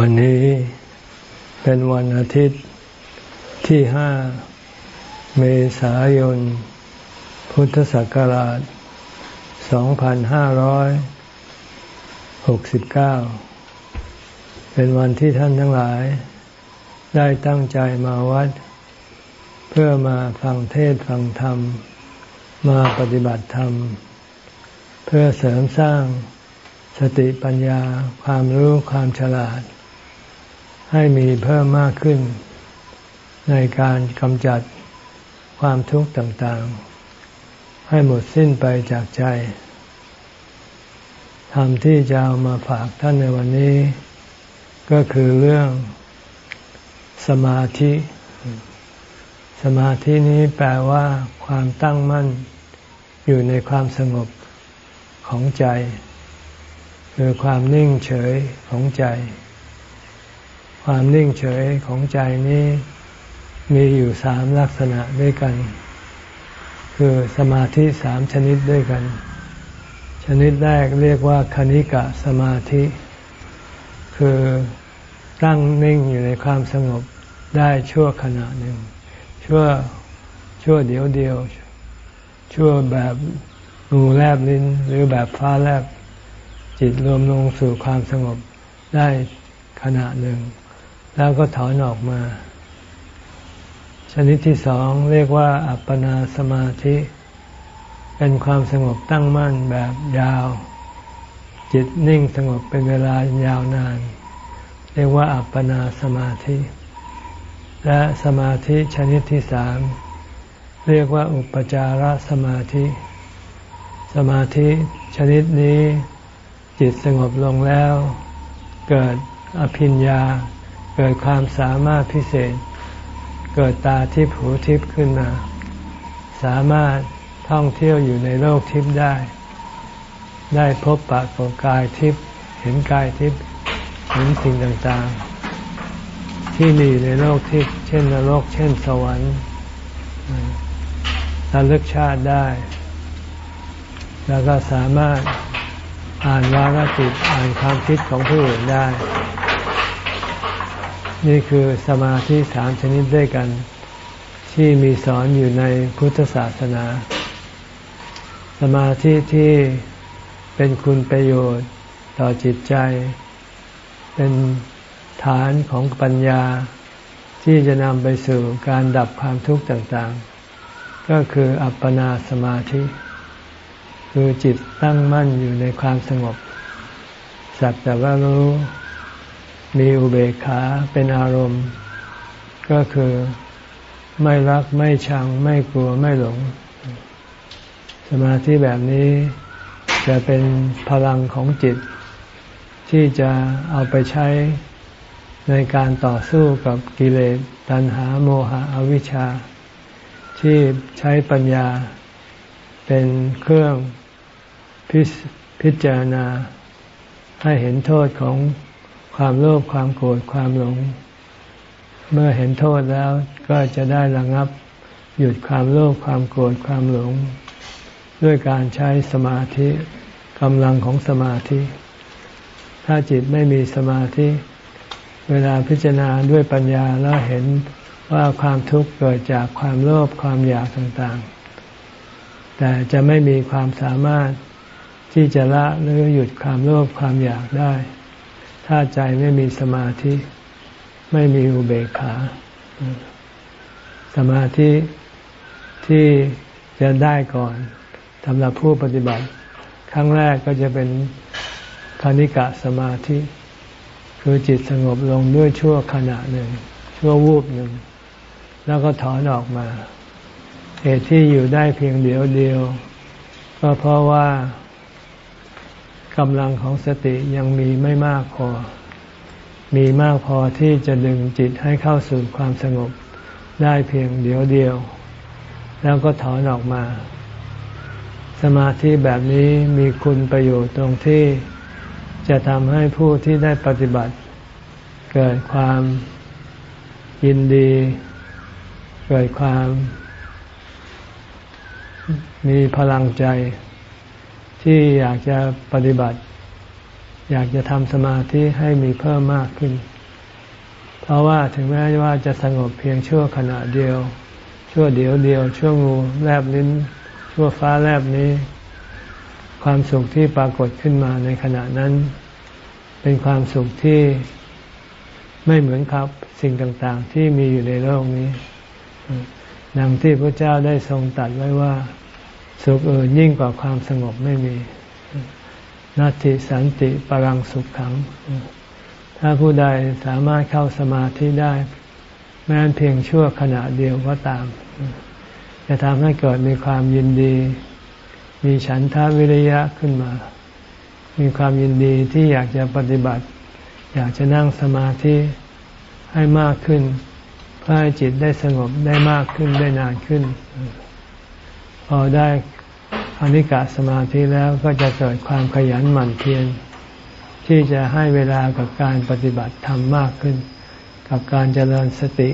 วันนี้เป็นวันอาทิตย์ที่ห้าเมษายน พุทธศักราช 2569 เป็นวันที่ท่านทั้งหลาย ได้ตั้งใจมาวัด เพื่อมาฟังเทศฟังธรรม มาปฏิบัติธรรม เพื่อเสริมสร้างสติปัญญาความรู้ความฉลาด ให้มีเพิ่มมากขึ้น ในการกำจัดความทุกข์ต่างๆ ให้หมดสิ้นไปจากใจธรรมที่จะเอามาฝากท่านในวันนี้ ก็คือเรื่องสมาธิ สมาธินี้แปลว่าความตั้งมั่นอยู่ในความสงบของใจ คือความนิ่งเฉยของใจ ความนิ่งเฉยของใจนี้มีอยู่สามลักษณะด้วยกัน คือสมาธิสามชนิดด้วยกัน ชนิดแรกเรียกว่าคณิกะสมาธิ คือตั้งนิ่งอยู่ในความสงบได้ชั่วขณะหนึ่ง ชั่วชั่วเดียวเดียว ชั่วแบบงูแลบลิ้นหรือแบบฟ้าแลบจิตรวมลงสู่ความสงบได้ขณะหนึ่ง แล้วก็ถอนออกมา ชนิดที่สองเรียกว่า อัปปนาสมาธิ เป็นความสงบตั้งมั่นแบบยาว จิตนิ่งสงบเป็นเวลายาวนาน เรียกว่าอัปปนาสมาธิ และสมาธิชนิดที่สามเรียกว่าอุปจารสมาธิ สมาธิชนิดนี้จิตสงบลงแล้ว เกิดอภิญญา เกิดความสามารถพิเศษ เกิดตาทิพย์หูทิพย์ขึ้นมา สามารถท่องเที่ยวอยู่ในโลกทิพย์ได้ ได้พบปะกับกายทิพย์เห็นกายทิพย์เห็นสิ่งต่างๆ ที่มีในโลกทิพย์เช่นนรกเช่นสวรรค์ระลึกชาติได้ แล้วก็สามารถอ่านวาระจิตอ่านความคิดของผู้อื่นได้ นี่คือสมาธิสามชนิดด้วยกัน ที่มีสอนอยู่ในพุทธศาสนา สมาธิที่เป็นคุณประโยชน์ต่อจิตใจ เป็นฐานของปัญญาที่จะนำไปสู่การดับความทุกข์ต่างๆ ก็คืออัปปนาสมาธิ คือจิตตั้งมั่นอยู่ในความสงบ สักแต่ว่ารู้ มีอุเบกขาเป็นอารมณ์ ก็คือไม่รักไม่ชัง ไม่กลัวไม่หลง สมาธิแบบนี้จะเป็นพลังของจิต ที่จะเอาไปใช้ในการต่อสู้กับกิเลสตัณหาโมหะอวิชชา ที่ใช้ปัญญาเป็นเครื่องพิจารณาให้เห็นโทษของ ความโลภความโกรธความหลง เมื่อเห็นโทษแล้วก็จะได้ระงับ หยุดความโลภความโกรธความหลง ด้วยการใช้สมาธิกำลังของสมาธิ ถ้าจิตไม่มีสมาธิ เวลาพิจารณาด้วยปัญญาแล้วเห็นว่าความทุกข์เกิดจากความโลภความอยากต่างๆ แต่จะไม่มีความสามารถที่จะละหรือหยุดความโลภความอยากได้ ถ้าใจไม่มีสมาธิ ไม่มีอุเบกขา สมาธิที่จะได้ก่อนสำหรับผู้ปฏิบัติ ครั้งแรกก็จะเป็นคณิกะสมาธิ คือจิตสงบลงด้วยชั่วขณะหนึ่ง ชั่ววูบหนึ่ง แล้วก็ถอนออกมาเหตุที่อยู่ได้เพียงเดียวเดียว ก็เพราะว่า กำลังของสติยังมีไม่มากพอ มีมากพอที่จะดึงจิตให้เข้าสู่ความสงบได้เพียงเดียวเดียว แล้วก็ถอนออกมา สมาธิแบบนี้มีคุณประโยชน์ตรงที่จะทำให้ผู้ที่ได้ปฏิบัติ เกิดความยินดี เกิดความมีพลังใจ ที่อยากจะปฏิบัติ อยากจะทำสมาธิให้มีเพิ่มมากขึ้น เพราะว่าถึงแม้ว่าจะสงบเพียงชั่วขณะเดียว ชั่วเดียวเดียว ชั่วงูแลบลิ้น ชั่วฟ้าแลบนี้ ความสุขที่ปรากฏขึ้นมาในขณะนั้น เป็นความสุขที่ไม่เหมือนครับสิ่งต่างๆ ที่มีอยู่ในโลกนี้ ดังที่พระเจ้าได้ทรงตัดไว้ว่า สุขอื่นยิ่งกว่าความสงบไม่มีนัตติสันติปรังสุขขัง ถ้าผู้ใดสามารถเข้าสมาธิได้ แม้เพียงชั่วขณะเดียวก็ตาม จะทำให้เกิดมีความยินดี มีฉันทาวิริยะขึ้นมา มีความยินดีที่อยากจะปฏิบัติ อยากจะนั่งสมาธิให้มากขึ้น เพื่อให้จิตได้สงบได้มากขึ้นได้นานขึ้น พอได้อนิกาสมาธิแล้วก็จะเกิดความขยันหมั่นเพียรที่จะให้เวลากับการปฏิบัติธรรมมากขึ้น กับการเจริญสติ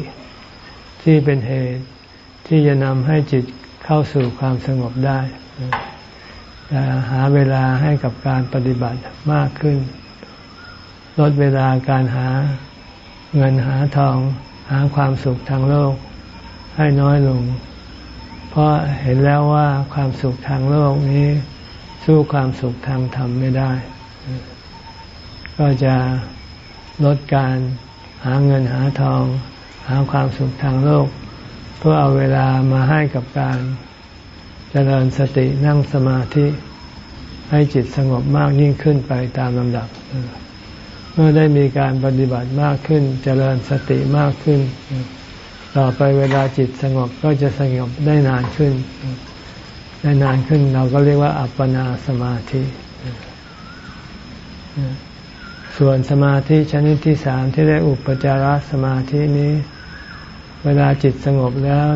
ที่เป็นเหตุที่จะนำให้จิตเข้าสู่ความสงบได้จะหาเวลาให้กับการปฏิบัติมากขึ้น ลดเวลาการหาเงินหาทอง หาความสุขทางโลกให้น้อยลง เพราะเห็นแล้วว่าความสุขทางโลกนี้ สู้ความสุขทางธรรมไม่ได้ ก็จะลดการหาเงินหาทอง หาความสุขทางโลก เพื่อเอาเวลามาให้กับการเจริญสตินั่งสมาธิ ให้จิตสงบมากยิ่งขึ้นไปตามลำดับ เมื่อได้มีการปฏิบัติมากขึ้นเจริญสติมากขึ้น ต่อไปเวลาจิตสงบก็จะสงบได้นานขึ้น ได้นานขึ้นเราก็เรียกว่า อัปปนาสมาธิ ส่วนสมาธิชนิดที่สามที่เรียกอุปจารสมาธินี้ เวลาจิตสงบแล้ว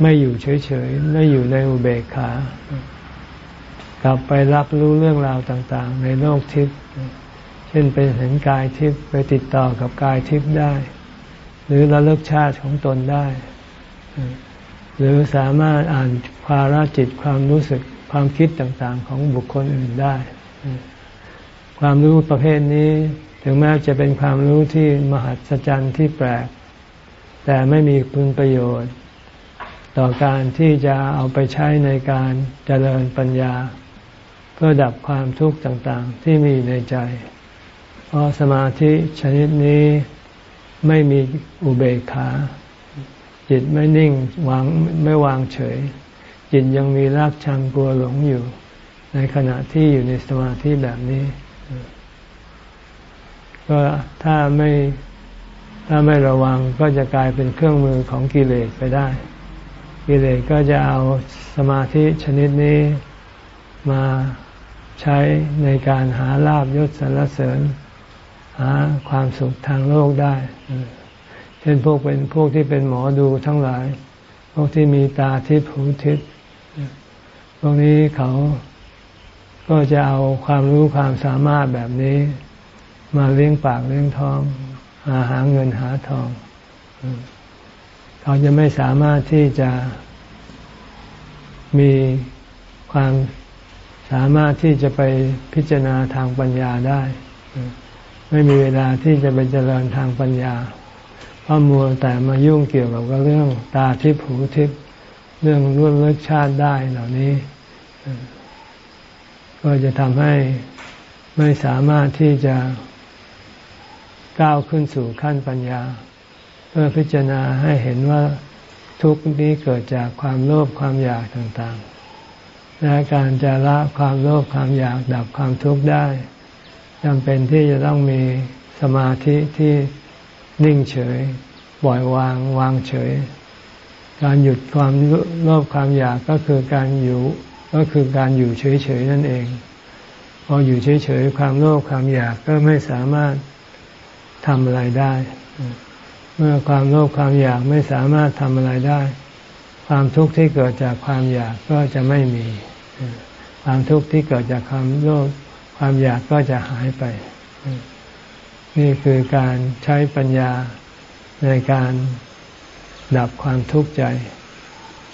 ไม่อยู่เฉยๆ ไม่อยู่ในอุเบกขากลับไปรับรู้เรื่องราวต่างๆ ในโลกทิพย์ เช่นไปเห็นกายทิพย์ไปติดต่อกับกายทิพย์ได้ หรือระลึกชาติของตนได้ หรือสามารถอ่านภาระจิตความรู้สึกความคิดต่างๆ ของบุคคลอื่นได้ ความรู้ประเภทนี้ ถึงแม้จะเป็นความรู้ที่มหัศจรรย์ที่แปลก แต่ไม่มีคุณประโยชน์ ต่อการที่จะเอาไปใช้ในการเจริญปัญญา เพื่อดับความทุกข์ต่างๆ ที่มีในใจ เพราะสมาธิชนิดนี้ ไม่มีอุเบกขา จิตไม่นิ่งวางไม่วางเฉย จิตยังมีรักชังกลัวหลงอยู่ ในขณะที่อยู่ในสมาธิแบบนี้ ก็ถ้าไม่ถ้าไม่ระวังก็จะกลายเป็นเครื่องมือของกิเลสไปได้ กิเลสก็จะเอาสมาธิชนิดนี้มาใช้ในการหาลาบยศสรรเสริญ หาความสุขทางโลกได้ เช่นพวกเป็นพวกที่เป็นหมอดูทั้งหลาย พวกที่มีตาทิพย์หูทิพย์พวกนี้เขาก็จะเอาความรู้ความสามารถแบบนี้ มาเลี้ยงปากเลี้ยงท้องหาหาเงินหาทอง เขาจะไม่สามารถที่จะมีความสามารถที่จะไปพิจารณาทางปัญญาได้ ไม่มีเวลาที่จะไปเจริญทางปัญญา เพราะมัวแต่มายุ่งเกี่ยวกับเรื่องตาทิพหูทิพเรื่องร่วมรสชาติได้เหล่านี้ ก็จะทำให้ไม่สามารถที่จะก้าวขึ้นสู่ขั้นปัญญา เพื่อพิจารณาให้เห็นว่าทุกนี้เกิดจากความโลภความอยากต่างๆ และการจะละความโลภความอยากดับความทุกข์ได้ จำเป็นที่จะต้องมีสมาธิที่นิ่งเฉยปล่อยวางวางเฉย การหยุดความโลภความอยากก็คือการอยู่ก็คือการอยู่เฉยๆนั่นเอง พออยู่เฉยๆความโลภความอยากก็ไม่สามารถทำอะไรได้ เมื่อความโลภความอยากไม่สามารถทำอะไรได้ ความทุกข์ที่เกิดจากความอยากก็จะไม่มี ความทุกข์ที่เกิดจากความโลภ ความอยากก็จะหายไป นี่คือการใช้ปัญญาในการดับความทุกข์ใจ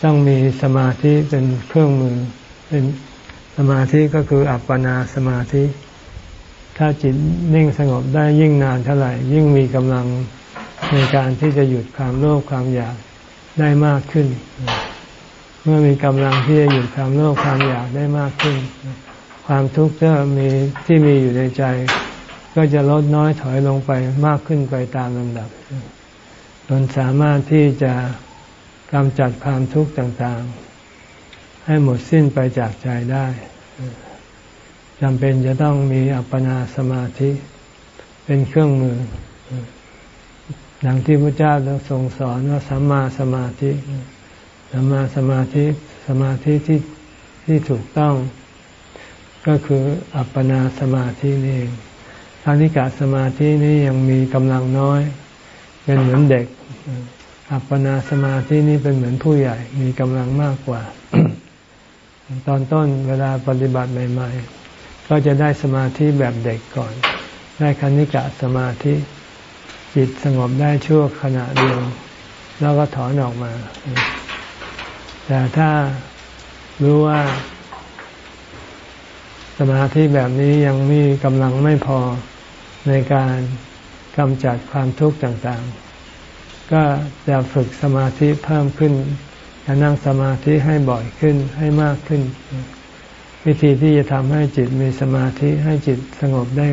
ต้องมีสมาธิเป็นเครื่องมือ เป็นสมาธิก็คืออัปปนาสมาธิ ถ้าจิตนิ่งสงบได้ยิ่งนานเท่าไหร่ ยิ่งมีกำลังในการที่จะหยุดความโลภความอยากได้มากขึ้น เมื่อมีกำลังที่จะหยุดความโลภความอยากได้มากขึ้น ความทุกข์ก็มีที่มีอยู่ในใจ ก็จะลดน้อยถอยลงไปมากขึ้นไปตามลำดับจนสามารถที่จะกำจัดความทุกข์ต่างๆ ให้หมดสิ้นไปจากใจได้จำเป็นจะต้องมีอัปปนาสมาธิ เป็นเครื่องมือดังที่พระเจ้าทรงสอนว่าสัมมาสมาธิสัมมาสมาธิสมาธิที่ที่ถูกต้อง ก็คืออัปปนาสมาธินี่เองทานิกาสมาธินี้ยังมีกำลังน้อย เป็นเหมือนเด็ก อัปปนาสมาธินี้เป็นเหมือนผู้ใหญ่ มีกำลังมากกว่า ตอนต้นเวลาปฏิบัติใหม่ ๆ ก็จะได้สมาธิแบบเด็กก่อน ได้คณิกะสมาธิ จิตสงบได้ชั่วขณะเดียว แล้วก็ถอนออกมา แต่ถ้ารู้ว่า สมาธิแบบนี้ยังมีกำลังไม่พอในการกำจัดความทุกข์ต่างๆ ก็จะฝึกสมาธิเพิ่มขึ้นจะนั่งสมาธิให้บ่อยขึ้นให้มากขึ้น วิธีที่จะทำให้จิตมีสมาธิให้จิตสงบได้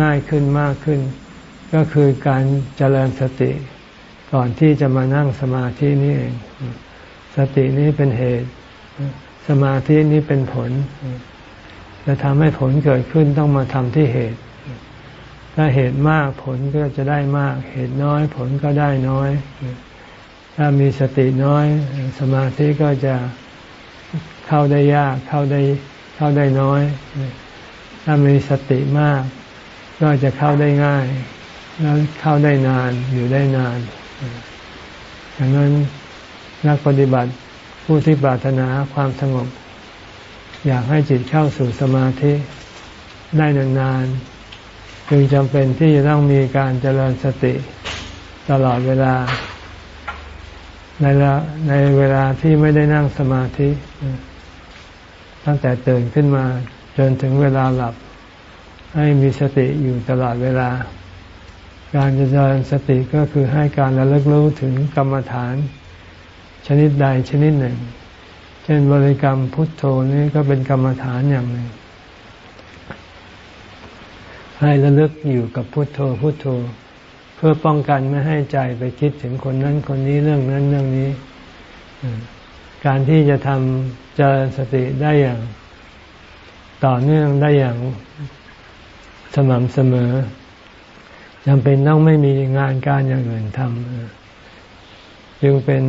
ง่ายขึ้นมากขึ้น ก็คือการเจริญสติ ก่อนที่จะมานั่งสมาธินี่เอง สตินี้เป็นเหตุ สมาธินี้เป็นผล จะทำให้ผลเกิดขึ้นต้องมาทำที่เหตุ ถ้าเหตุมากผลก็จะได้มาก เหตุน้อยผลก็ได้น้อย ถ้ามีสติน้อย สมาธิก็จะเข้าได้ยากเข้าได้เข้าได้น้อย ถ้ามีสติมาก ก็จะเข้าได้ง่าย แล้วเข้าได้นานอยู่ได้นานดังนั้นนักปฏิบัติผู้ที่ปรารถนาความสงบ อยากให้จิตเข้าสู่สมาธิได้นานๆ จึงจำเป็นที่จะต้องมีการเจริญสติตลอดเวลา ในในเวลาที่ไม่ได้นั่งสมาธิ ตั้งแต่ตื่นขึ้นมาจนถึงเวลาหลับ ให้มีสติอยู่ตลอดเวลา การเจริญสติก็คือให้การระลึกรู้ถึงกรรมฐาน ชนิดใดชนิดหนึ่ง เช่นบริกรรมพุทโธนี่ก็เป็นกรรมฐานอย่างหนึ่ง ให้ระลึกอยู่กับพุทโธพุทโธ เพื่อป้องกันไม่ให้ใจไปคิดถึงคนนั้นคนนี้เรื่องนั้นเรื่องนี้ การที่จะทำเจริญสติได้อย่าง ต่อเนื่องได้อย่างสม่ำเสมอจำเป็นต้องไม่มีงานการอย่างอื่นทำจึงเป็น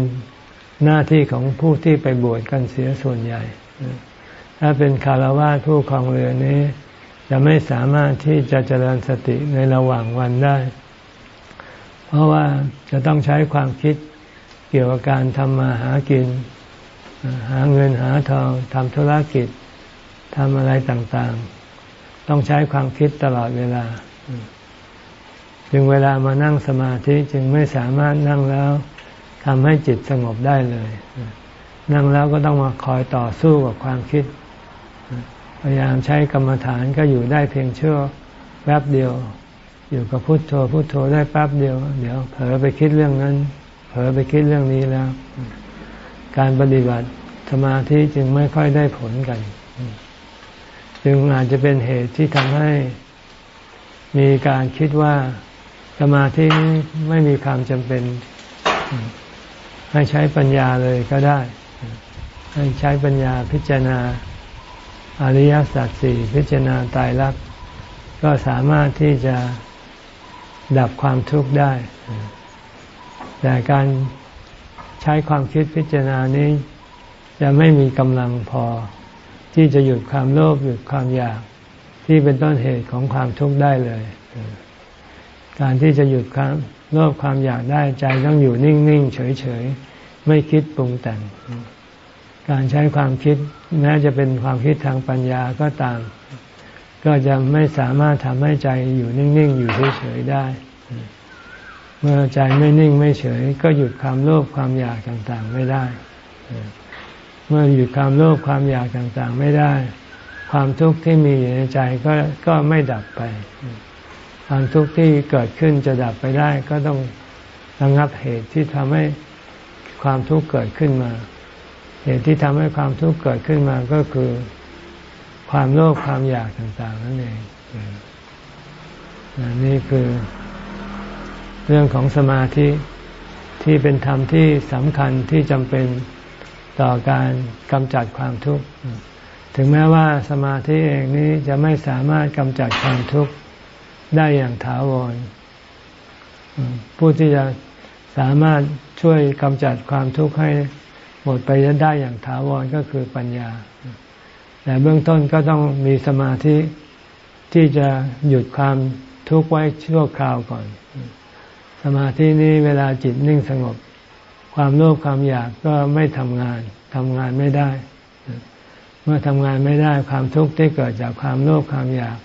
หน้าที่ของผู้ที่ไปบวชกันเสียส่วนใหญ่ ถ้าเป็นคารวะผู้ครองเรือนี้ จะไม่สามารถที่จะเจริญสติในระหว่างวันได้ เพราะว่าจะต้องใช้ความคิดเกี่ยวกับการทำมาหากิน หาเงินหาทองทำธุรกิจทำอะไรต่างๆ ต้องใช้ความคิดตลอดเวลา จึงเวลามานั่งสมาธิจึงไม่สามารถนั่งแล้ว ทำให้จิตสงบได้เลย นั่งแล้วก็ต้องมาคอยต่อสู้กับความคิด พยายามใช้กรรมฐานก็อยู่ได้เพียงเชั่วแป๊บเดียว อยู่กับพุโทโธพุโทโธได้แป๊บเดียว เดี๋ยวเผลอไปคิดเรื่องนั้น เผลอไปคิดเรื่องนี้แล้ว การปฏิบัติสมาธิจึงไม่ค่อยได้ผลกัน จึงอาจจะเป็นเหตุที่ทำให้มีการคิดว่าสมาธิไม่มีความจำเป็น ให้ใช้ปัญญาเลยก็ได้ ให้ใช้ปัญญาพิจารณาอริยสัจสี่พิจารณาตายรักก็สามารถที่จะดับความทุกข์ได้ แต่การใช้ความคิดพิจารณานี้ จะไม่มีกำลังพอ ที่จะหยุดความโลภหยุดความอยากที่เป็นต้นเหตุของความทุกข์ได้เลย การที่จะหยุดความ โลภความอยากได้ใจต้องอยู่นิ่ง ๆ เฉย ๆ ไม่คิดปรุงแต่ง การใช้ความคิดแม้จะเป็นความคิดทางปัญญาก็ตาม ก็จะไม่สามารถทำให้ใจอยู่นิ่ง ๆ อยู่เฉย ๆ ได้ เมื่อใจไม่นิ่งไม่เฉย ก็หยุดความโลภความอยากต่างๆ ไม่ได้ เมื่อหยุดความโลภความอยากต่างๆ ไม่ได้คความทุกข์ที่มีอยู่ในใจก็ก็ไม่ดับไป ความทุกข์ที่เกิดขึ้นจะดับไปได้ก็ต้องระงับเหตุที่ทำให้ความทุกข์เกิดขึ้นมา เหตุที่ทำให้ความทุกข์เกิดขึ้นมาก็คือความโลภความอยากต่างๆนั่นเองนี่คือเรื่องของสมาธิที่เป็นธรรมที่สำคัญที่จำเป็นต่อการกำจัดความทุกข์ ถึงแม้ว่าสมาธิเองนี้จะไม่สามารถกำจัดความทุกข์ ได้อย่างถาวร ผู้ที่จะสามารถช่วยกำจัดความทุกข์ให้หมดไปได้อย่างถาวรก็คือปัญญา แต่เบื้องต้นก็ต้องมีสมาธิที่จะหยุดความทุกข์ไว้ชั่วคราวก่อน สมาธินี้เวลาจิตนิ่งสงบ ความโลภความอยากก็ไม่ทำงานทำงานไม่ได้ เมื่อทำงานไม่ได้ความทุกข์ที่เกิดจากความโลภความอยาก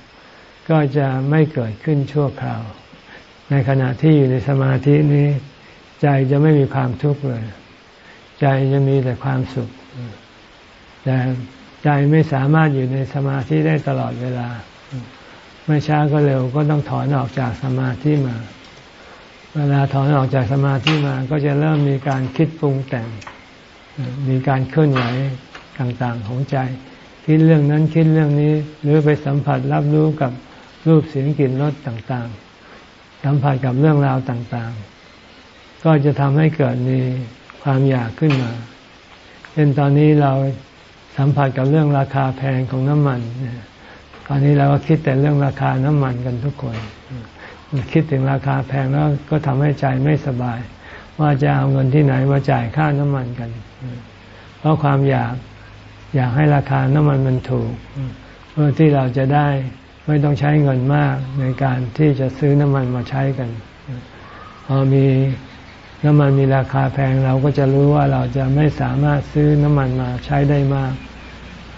ก็จะไม่เกิดขึ้นชั่วคราว ในขณะที่อยู่ในสมาธินี้ ใจจะไม่มีความทุกข์เลย ใจจะมีแต่ความสุข แต่ใจไม่สามารถอยู่ในสมาธิได้ตลอดเวลา ไม่ช้าก็เร็วก็ต้องถอนออกจากสมาธิมา เวลาถอนออกจากสมาธิมา ก็จะเริ่มมีการคิดปรุงแต่ง มีการเคลื่อนไหวต่างๆของใจ คิดเรื่องนั้นคิดเรื่องนี้ หรือไปสัมผัสรับรู้กับ รูปเสียงกลิ่นรสต่างๆ สัมผัสกับเรื่องราวต่างๆ ก็จะทำให้เกิดมีความอยากขึ้นมาเช่นตอนนี้เราสัมผัสกับเรื่องราคาแพงของน้ำมัน ตอนนี้เราก็คิดแต่เรื่องราคาน้ำมันกันทุกคน คิดถึงราคาแพงแล้วก็ทำให้ใจไม่สบาย ว่าจะเอาเงินที่ไหนมาจ่ายค่าน้ำมันกัน เพราะความอยากอยากให้ราคาน้ำมันมันถูก เพื่อที่เราจะได้ ไม่ต้องใช้เงินมากในการที่จะซื้อน้ำมันมาใช้กัน พอมีน้ำมันมีราคาแพงเราก็จะรู้ว่าเราจะไม่สามารถซื้อน้ำมันมาใช้ได้มาก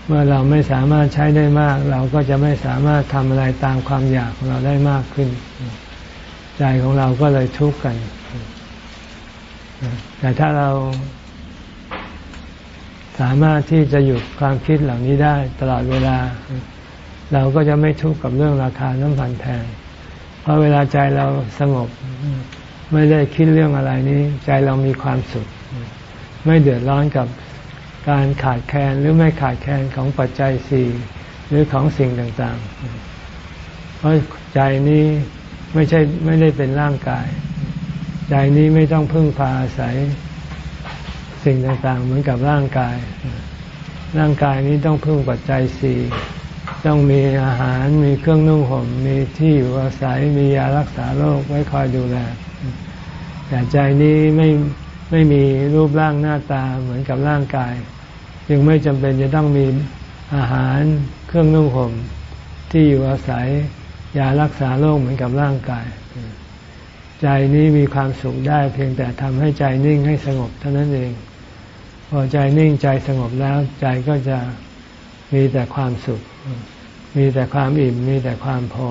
เมื่อเราไม่สามารถใช้ได้มาก เราก็จะไม่สามารถทำอะไรตามความอยากของเราได้มากขึ้น ใจของเราก็เลยทุกข์กัน แต่ถ้าเราสามารถที่จะหยุดความคิดเหล่านี้ได้ตลอดเวลา เราก็จะไม่ทุกข์กับเรื่องราคาน้ำมันแพง เพราะเวลาใจเราสงบไม่ได้คิดเรื่องอะไรนี้ ใจเรามีความสุข ไม่เดือดร้อนกับการขาดแคลนหรือไม่ขาดแคลนของปัจจัยสี่หรือของสิ่งต่างๆ เพราะใจนี้ไม่ใช่ไม่ได้เป็นร่างกาย ใจนี้ไม่ต้องพึ่งพาอาศัยสิ่งต่างๆ เหมือนกับร่างกาย ร่างกายนี้ต้องพึ่งปัจจัยสี่ ต้องมีอาหารมีเครื่องนุ่งห่มมีที่อยู่อาศัยมียารักษาโรคไว้คอยดูแล แต่ใจนี้ไม่ไม่มีรูปร่างหน้าตาเหมือนกับร่างกาย จึงไม่จำเป็นจะต้องมีอาหารเครื่องนุ่งห่มที่อยู่อาศัยยารักษาโรคเหมือนกับร่างกาย ใจนี้มีความสุขได้ เพียงแต่ทำให้ใจนิ่งให้สงบเท่านั้นเอง พอใจนิ่งใจสงบแล้วใจก็จะมีแต่ความสุขมีแต่ความอิ่มมีแต่ความพอ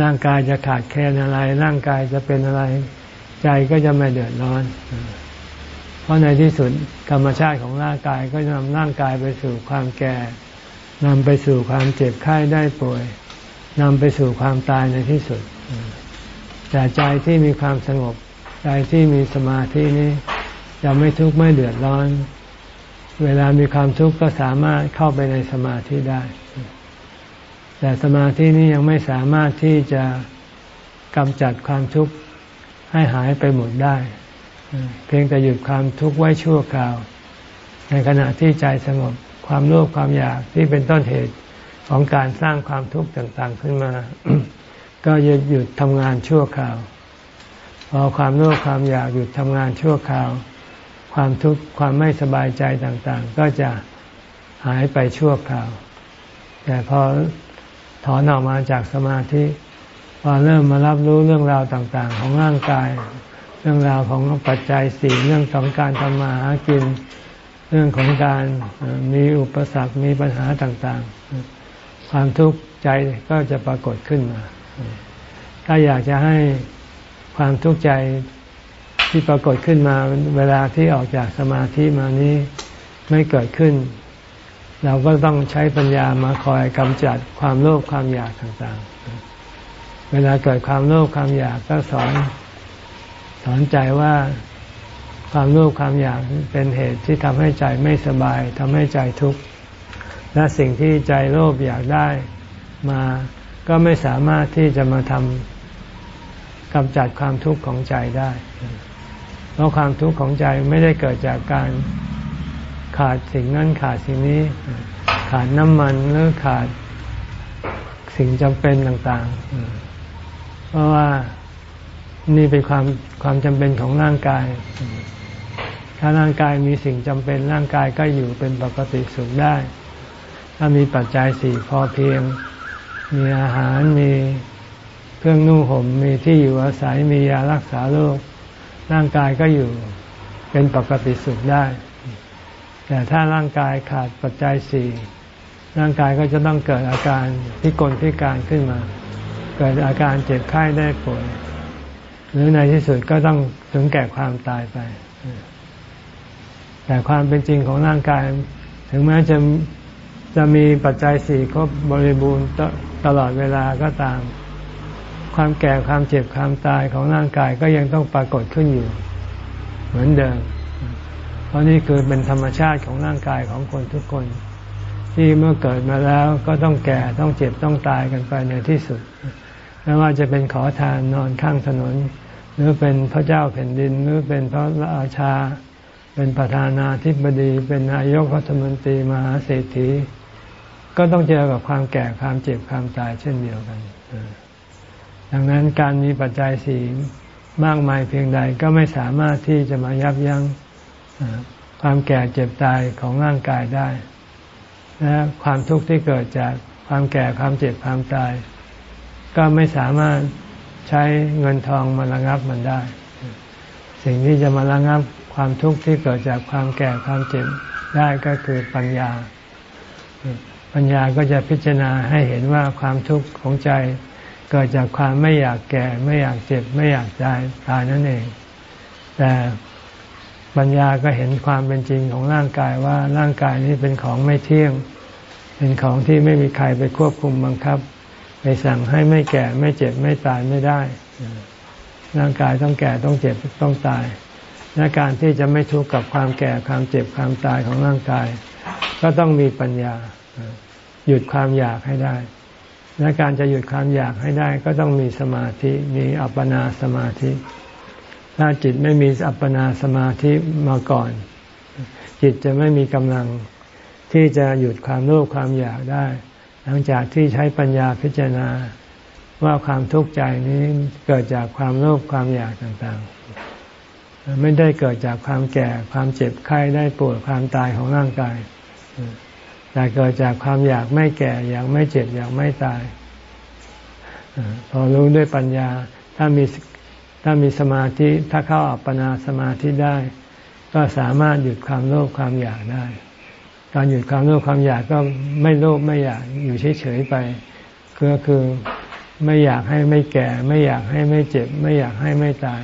ร่างกายจะขาดแคลนอะไร ร่างกายจะเป็นอะไร ใจก็จะไม่เดือดร้อน เพราะในที่สุดธรรมชาติของร่างกายก็จะนำร่างกายไปสู่ความแก่นำไปสู่ความเจ็บไข้ได้ป่วยนำไปสู่ความตายในที่สุด แต่ใจที่มีความสงบ ใจที่มีสมาธินี้จะไม่ทุกข์ไม่เดือดร้อน เวลามีความทุกข์ก็สามารถเข้าไปในสมาธิได้ แต่สมาธินี้ยังไม่สามารถที่จะกำจัดความทุกข์ให้หายไปหมดได้ เพียงแต่หยุดความทุกข์ไว้ชั่วคราว ในขณะที่ใจสงบความโลภความอยากที่เป็นต้นเหตุของการสร้างความทุกข์ต่างๆขึ้นมา ก็หยุดหยุดทำงานชั่วคราว พอความโลภความอยากหยุดทำงานชั่วคราว ความทุกข์ความไม่สบายใจต่างๆ ก็จะหายไปชั่วคราว แต่พอถอนออกมาจากสมาธิพอเริ่มมารับรู้เรื่องราวต่างๆ ของร่างกาย เรื่องราวของปัจจัยสี่เรื่องของการทำมาหากิน เรื่องของการมีอุปสรรคมีปัญหาต่างๆ ความทุกข์ใจก็จะปรากฏขึ้นมา ถ้าอยากจะให้ความทุกข์ใจ ที่ปรากฏขึ้นมาเวลาที่ออกจากสมาธิมานี้ไม่เกิดขึ้น เราก็ต้องใช้ปัญญามาคอยกำจัดความโลภความอยากต่างๆ เวลาเกิดความโลภความอยากก็สอนสอนใจว่าความโลภความอยากเป็นเหตุที่ทำให้ใจไม่สบายทำให้ใจทุกข์และสิ่งที่ใจโลภอยากได้มาก็ไม่สามารถที่จะมาทำกำจัดความทุกข์ของใจได้ ราะความทุกข์ของใจไม่ได้เกิดจากการขาดสิ่งนั้นขาดสิ่งนี้ ขาดน้ำมันหรือขาดสิ่งจำเป็นต่างๆ เพราะว่านี่เป็นความความจำเป็นของร่างกาย ถ้าร่างกายมีสิ่งจำเป็นร่างกายก็อยู่เป็นปกติสุขได้ ถ้ามีปัจจัยสี่พอเพียง มีอาหารมีเครื่องนุ่งห่มมีที่อยู่อาศัยมียารักษาโรค ร่างกายก็อยู่เป็นปกติสุขได้ แต่ถ้าร่างกายขาดปัจจัยสี่ร่างกายก็จะต้องเกิดอาการพิกลพิการขึ้นมา เกิดอาการเจ็บไข้ได้ป่วยหรือในที่สุดก็ต้องถึงแก่ความตายไป แต่ความเป็นจริงของร่างกาย ถึงแม้จะจะมีปัจจัยสี่ครบบริบูรณ์ตลอดเวลาก็ตาม ความแก่ความเจ็บความตายของร่างกายก็ยังต้องปรากฏขึ้นอยู่ เหมือนเดิม เพราะนี่คือเป็นธรรมชาติของร่างกายของคนทุกคน ที่เมื่อเกิดมาแล้วก็ต้องแก่ต้องเจ็บต้องตายกันไปในที่สุด ไม่ว่าจะเป็นขอทานนอนข้างถนน หรือเป็นพระเจ้าแผ่นดินหรือเป็นพระราชา เป็นประธานาธิบดี เป็นนายกรัฐมนตรีมหาเศรษฐีก็ต้องเจอกับความแก่ความเจ็บความตายเช่นเดียวกัน ดังนั้นการมีปัจจัยสี่มากมายเพียงใดก็ไม่สามารถที่จะมายับยั้งความแก่เจ็บตายของร่างกายได้และความทุกข์ที่เกิดจากความแก่ความเจ็บความตาย ก็ไม่สามารถใช้เงินทองมาระงับมันได้ สิ่งที่จะมาระงับความทุกข์ที่เกิดจากความแก่ความเจ็บได้ก็คือปัญญา ปัญญาก็จะพิจารณาให้เห็นว่าความทุกข์ของใจ เกิดจากความไม่อยากแก่ ไม่อยากเจ็บ ไม่อยากตายตายนั่นเอง แต่ปัญญาก็เห็นความเป็นจริงของร่างกายว่าร่างกายนี้เป็นของไม่เที่ยง เป็นของที่ไม่มีใครไปควบคุมบังคับ ไปสั่งให้ไม่แก่ไม่เจ็บไม่ตายไม่ได้ ร่างกายต้องแก่ต้องเจ็บต้องตายและการที่จะไม่ทุกข์กับความแก่ความเจ็บความตายของร่างกาย ก็ต้องมีปัญญา หยุดความอยากให้ได้ และการจะหยุดความอยากให้ได้ก็ต้องมีสมาธิมีอัปปนาสมาธิ ถ้าจิตไม่มีอัปปนาสมาธิมาก่อน จิตจะไม่มีกำลังที่จะหยุดความโลภความอยากได้ หลังจากที่ใช้ปัญญาพิจารณาว่าความทุกข์ใจนี้เกิดจากความโลภความอยากต่างๆ ไม่ได้เกิดจากความแก่ความเจ็บไข้ได้ปวดความตายของร่างกาย แต่เกิดจากความอยากไม่แก่ อยากไม่เจ็บ อยากไม่ตาย พอรู้ด้วยปัญญา ถ้ามีถ้ามีสมาธิ ถ้าเข้าอัปปนาสมาธิได้ ก็สามารถหยุดความโลภความอยากได้ การหยุดความโลภความอยากก็ไม่โลภไม่อยากอยู่เฉยๆไป ก็คือไม่อยากให้ไม่แก่ ไม่อยากให้ไม่เจ็บ ไม่อยากให้ไม่ตาย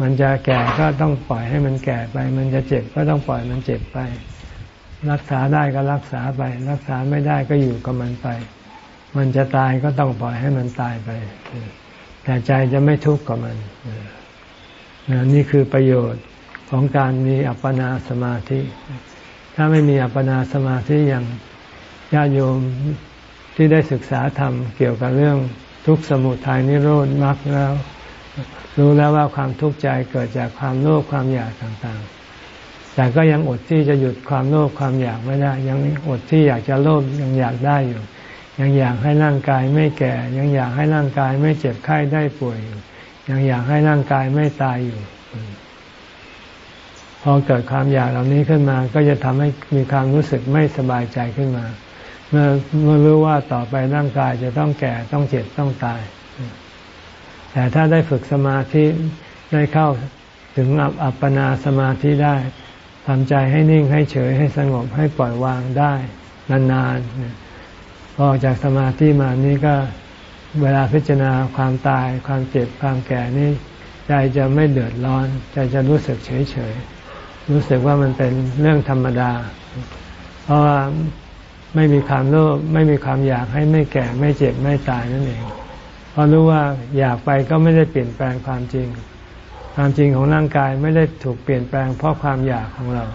มันจะแก่ก็ต้องปล่อยให้มันแก่ไป มันจะเจ็บก็ต้องปล่อยมันเจ็บไป รักษาได้ก็รักษาไป รักษาไม่ได้ก็อยู่กับมันไป มันจะตายก็ต้องปล่อยให้มันตายไป แต่ใจจะไม่ทุกข์กับมันนี่คือประโยชน์ของการมีอัปปนาสมาธิ ถ้าไม่มีอัปปนาสมาธิอย่างญาติโยมที่ได้ศึกษาธรรมเกี่ยวกับเรื่องทุกข์สมุทัยนิโรธมรรคแล้ว รู้แล้วว่าความทุกข์ใจเกิดจากความโลภความอยากต่างๆ แต่ก็ยังอดที่จะหยุดความโลภความอยากไม่ได้ ยังอดที่อยากจะโลภยังอยากได้อยู่ ยังอยากให้ร่างกายไม่แก่ ยังอยากให้ร่างกายไม่เจ็บไข้ได้ป่วยอยู่ยังอยากให้ร่างกายไม่ตายอยู่ พอเกิดความอยากเหล่านี้ขึ้นมา ก็จะทำให้มีความรู้สึกไม่สบายใจขึ้นมา เมื่อเมื่อรู้ว่าต่อไปร่างกายจะต้องแก่ต้องเจ็บต้องตาย แต่ถ้าได้ฝึกสมาธิได้เข้าถึงอัปปนาสมาธิได้ ทำใจให้นิ่งให้เฉยให้สงบให้ปล่อยวางได้นานๆพอจากสมาธิมานี้ก็เวลาพิจารณาความตายความเจ็บความแก่นี่ใจจะไม่เดือดร้อน ใจจะรู้สึกเฉยเฉยรู้สึกว่ามันเป็นเรื่องธรรมดา เพราะว่าไม่มีความโลภไม่มีความอยากให้ไม่แก่ไม่เจ็บไม่ตายนั่นเองเพราะรู้ว่าอยากไปก็ไม่ได้เปลี่ยนแปลงความจริง ความจริงของร่างกายไม่ได้ถูกเปลี่ยนแปลงเพราะความอยากของเรา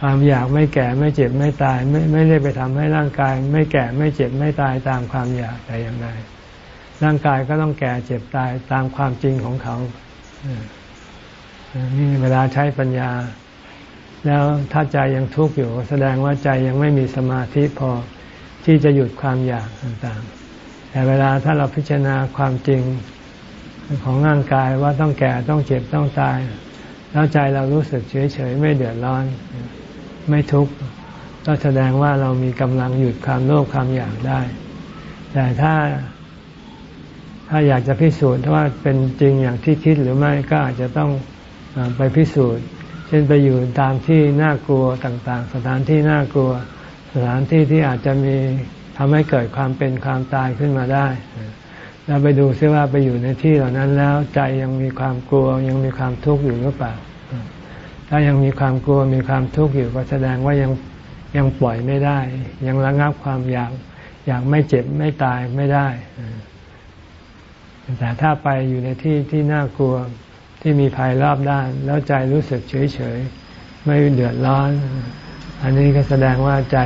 ความอยากไม่แก่ไม่เจ็บไม่ตาย ไม่ไม่ได้ไปทำให้ร่างกาย ไม่แก่ไม่เจ็บไม่ตายตามความอยากแต่อย่างใดร่างกายก็ต้องแก่เจ็บตายตามความจริงของเขานี่เวลาใช้ปัญญา แล้วถ้าใจยังทุกข์อยู่ แสดงว่าใจยังไม่มีสมาธิพอที่จะหยุดความอยากต่างๆ แต่เวลาถ้าเราพิจารณาความจริง ของร่างกายว่าต้องแก่ต้องเจ็บต้องตาย แล้วใจเรารู้สึกเฉยๆไม่เดือดร้อน ไม่ทุกข์ก็แสดงว่าเรามีกำลังหยุดความโลภความอยากได้ แต่ถ้าถ้าอยากจะพิสูจน์ว่าเป็นจริงอย่างที่คิดหรือไม่ก็อาจจะต้องไปพิสูจน์ เช่นไปอยู่ตามที่น่ากลัวต่าง ๆ สถานที่น่ากลัว สถานที่ที่อาจจะมีทำให้เกิดความเป็นความตายขึ้นมาได้ แล้วไปดูซิว่าไปอยู่ในที่เหล่านั้นแล้วใจยังมีความกลัวยังมีความทุกข์อยู่หรือเปล่า ถ้ายังมีความกลัวมีความทุกข์อยู่ก็แสดงว่ายังยังปล่อยไม่ได้ ยังระงับความอยากอยากไม่เจ็บไม่ตายไม่ได้ แต่ถ้าไปอยู่ในที่ที่น่ากลัวที่มีภัยรอบด้าน แล้วใจรู้สึกเฉยเฉยไม่เดือดร้อน อันนี้ก็แสดงว่าใจ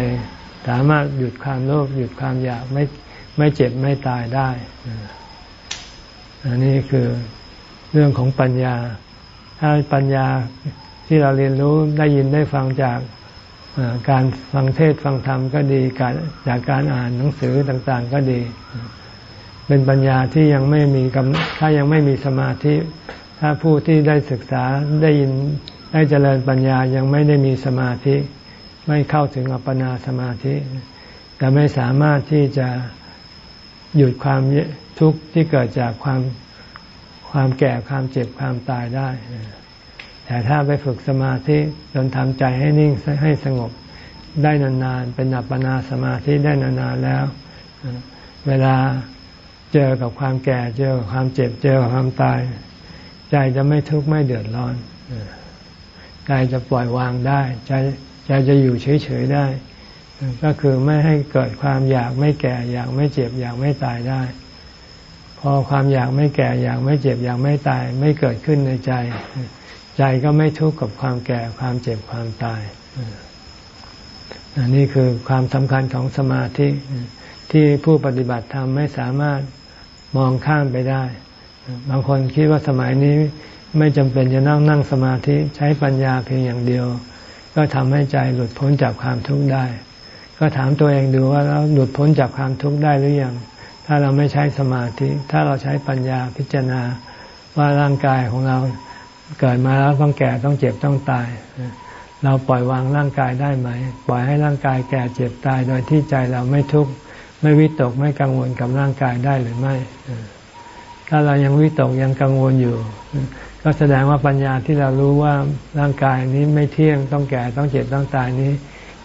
สามารถหยุดความโลภหยุดความอยากไม่ ไม่เจ็บไม่ตายได้ อันนี้คือเรื่องของปัญญา ถ้าปัญญาที่เราเรียนรู้ได้ยินได้ฟังจากการฟังเทศฟังธรรมก็ดีการจากการอ่านหนังสือต่างๆก็ดี เป็นปัญญาที่ยังไม่มีกำถ้ายังไม่มีสมาธิ ถ้าผู้ที่ได้ศึกษาได้ยินได้เจริญปัญญายังไม่ได้มีสมาธิ ไม่เข้าถึงอัปปนาสมาธิจะไม่สามารถที่จะ หยุดความทุกข์ที่เกิดจากความความแก่ความเจ็บความตายได้ แต่ถ้าไปฝึกสมาธิจนทำใจให้นิ่งให้สงบได้นานๆ เป็นอัปปนาสมาธิได้นานๆแล้ว เวลาเจอกับความแก่เจอกับความเจ็บเจอกับความตาย ใจจะไม่ทุกข์ไม่เดือดร้อนใจจะปล่อยวางได้ ใจใจจะอยู่เฉยๆได้ ก็คือไม่ให้เกิดความอยากไม่แก่ อยากไม่เจ็บ อยากไม่ตายได้ พอความอยากไม่แก่ อยากไม่เจ็บ อยากไม่ตาย ไม่เกิดขึ้นในใจ ใจก็ไม่ทุกข์กับความแก่ความเจ็บความตายอันนี้คือความสำคัญของสมาธิที่ผู้ปฏิบัติธรรมไม่สามารถมองข้ามไปได้ บางคนคิดว่าสมัยนี้ไม่จำเป็นจะนั่งนั่งสมาธิใช้ปัญญาเพียงอย่างเดียว ก็ทำให้ใจหลุดพ้นจากความทุกข์ได้ ก็ถามตัวเองดูว่าเราหลุดพ้นจากความทุกข์ได้หรือยัง ถ้าเราไม่ใช้สมาธิ ถ้าเราใช้ปัญญาพิจารณาว่าร่างกายของเราเกิดมาแล้วต้องแก่ต้องเจ็บต้องตาย เราปล่อยวางร่างกายได้ไหม ปล่อยให้ร่างกายแก่เจ็บตายโดยที่ใจเราไม่ทุกข์ไม่วิตกไม่กังวลกับร่างกายได้หรือไม่ ถ้าเรายังวิตกยังกังวลอยู่ ก็แสดงว่าปัญญาที่เรารู้ว่าร่างกายนี้ไม่เที่ยงต้องแก่ต้องเจ็บต้องตายนี้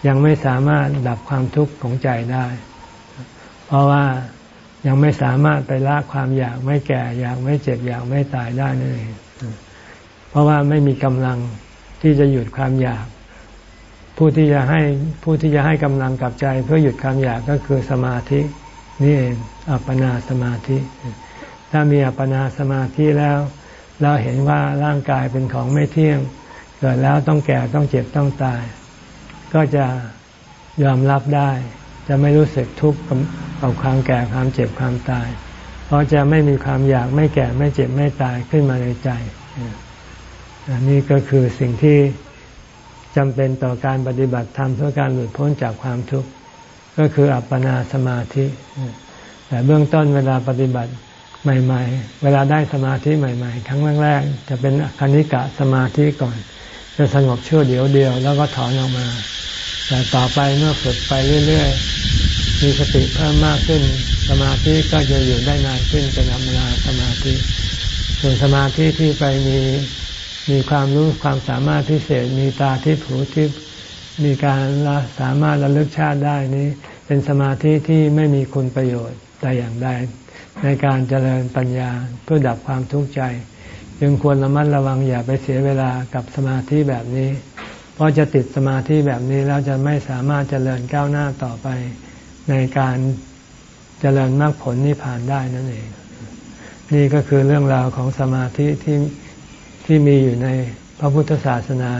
ยังไม่สามารถดับความทุกข์ของใจได้ เพราะว่ายังไม่สามารถไปละความอยากไม่แก่ อยากไม่เจ็บอยากไม่ตายได้นั่นเองเพราะว่าไม่มีกำลังที่จะหยุดความอยาก ผู้ที่จะให้ผู้ที่จะให้กำลังกับใจ เพื่อหยุดความอยากก็คือสมาธิ นี่เองอัปปนาสมาธิ ถ้ามีอัปปนาสมาธิแล้ว เราเห็นว่าร่างกายเป็นของไม่เที่ยง เกิดแล้วต้องแก่ต้องเจ็บต้องตาย ก็จะยอมรับได้ จะไม่รู้สึกทุกข์กับความแก่ความเจ็บความตาย เพราะจะไม่มีความอยากไม่แก่ไม่เจ็บไม่ตายขึ้นมาในใจอันนี้ก็คือสิ่งที่จำเป็นต่อการปฏิบัติธรรมเพื่อการหลุดพ้นจากความทุกข์ก็คืออัปปนาสมาธิ แต่เบื้องต้นเวลาปฏิบัติใหม่ ๆ เวลาได้สมาธิใหม่ ๆ ครั้งแรกๆจะเป็นคณิกะสมาธิก่อน จะสงบชั่วเดียวเดียวแล้วก็ถอนออกมา แต่ต่อไปเมื่อฝึกไปเรื่อยๆ มีสติเพิ่มมากขึ้น สมาธิก็จะอยู่ได้นานขึ้นเป็นอัปปนาสมาธิ ส่วนสมาธิที่ไปมีมีความรู้ความสามารถพิเศษ มีตาทิพหูทิพมีการสามารถระลึกชาติได้นี้ เป็นสมาธิที่ไม่มีคุณประโยชน์แต่อย่างใดในการเจริญปัญญาเพื่อดับความทุกข์ใจ จึงควรระมัดระวังอย่าไปเสียเวลากับสมาธิแบบนี้ เพราะจะติดสมาธิแบบนี้แล้วจะไม่สามารถเจริญก้าวหน้าต่อไปในการเจริญมรรคผลนิพพานได้นั่นเอง นี่ก็คือเรื่องราวของสมาธิที่ที่มีอยู่ในพระพุทธศาสนา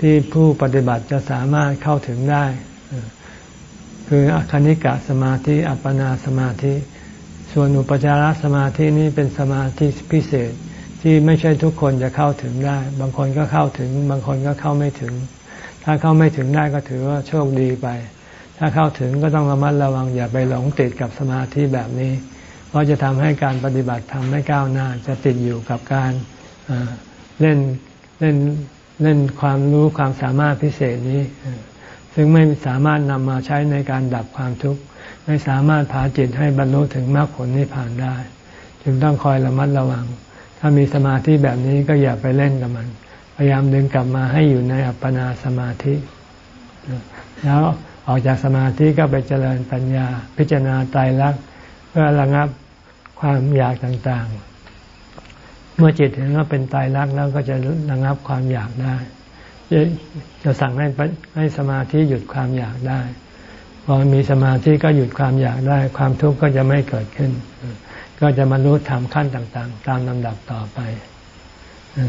ที่ผู้ปฏิบัติจะสามารถเข้าถึงได้ คืออคณิกะสมาธิ อัปปนาสมาธิ ส่วนอุปจารสมาธินี้เป็นสมาธิพิเศษ ที่ไม่ใช่ทุกคนจะเข้าถึงได้ บางคนก็เข้าถึง บางคนก็เข้าไม่ถึง ถ้าเข้าไม่ถึงได้ก็ถือว่าโชคดีไป ถ้าเข้าถึงก็ต้องระมัดระวังอย่าไปหลงติดกับสมาธิแบบนี้ เพราะจะทำให้การปฏิบัติทำไม่ก้าวหน้า จะติดอยู่กับการเล่นเล่นเล่นความรู้ความสามารถพิเศษนี้ ซึ่งไม่สามารถนำมาใช้ในการดับความทุกข์ ไม่สามารถพาจิตให้บรรลุถึงมรรคผลนิพพานได้ จึงต้องคอยระมัดระวัง ถ้ามีสมาธิแบบนี้ก็อย่าไปเล่นกับมัน พยายามดึงกลับมาให้อยู่ในอัปปนาสมาธิ แล้วออกจากสมาธิก็ไปเจริญปัญญา พิจารณาตายรักเพื่อระงับความอยากต่างๆ เมื่อจิตเห็นว่าเป็นตายรักแล้วก็จะระงับความอยากได้ จะสั่งให้ให้สมาธิหยุดความอยากได้พอมีสมาธิก็หยุดความอยากได้ ความทุกข์ก็จะไม่เกิดขึ้น ก็จะมารู้ธรรมขั้นต่างๆ ตามลำดับต่อไป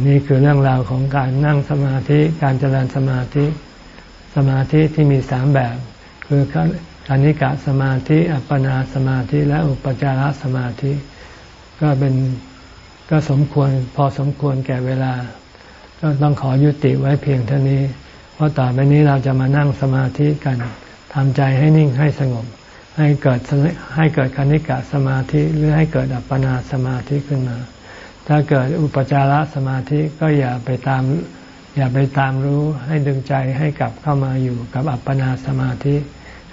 นี่คือเรื่องราวของการนั่งสมาธิการเจริญสมาธิ สมาธิที่มีสามแบบ คือคานิกะสมาธิ อัปปนาสมาธิ และอุปจารสมาธิ ก็เป็นก็สมควรพอสมควรแก่เวลา ก็ต้องขอยุติไว้เพียงเท่านี้ เพราะต่อไปนี้เราจะมานั่งสมาธิกันทำใจให้นิ่งให้สงบ ให้เกิดให้เกิดคณิกะสมาธิหรือให้เกิดอัปปนาสมาธิขึ้นมา ถ้าเกิดอุปจารสมาธิก็อย่าไปตาม อย่าไปตามรู้ให้ดึงใจให้กลับเข้ามาอยู่กับอัปปนาสมาธิ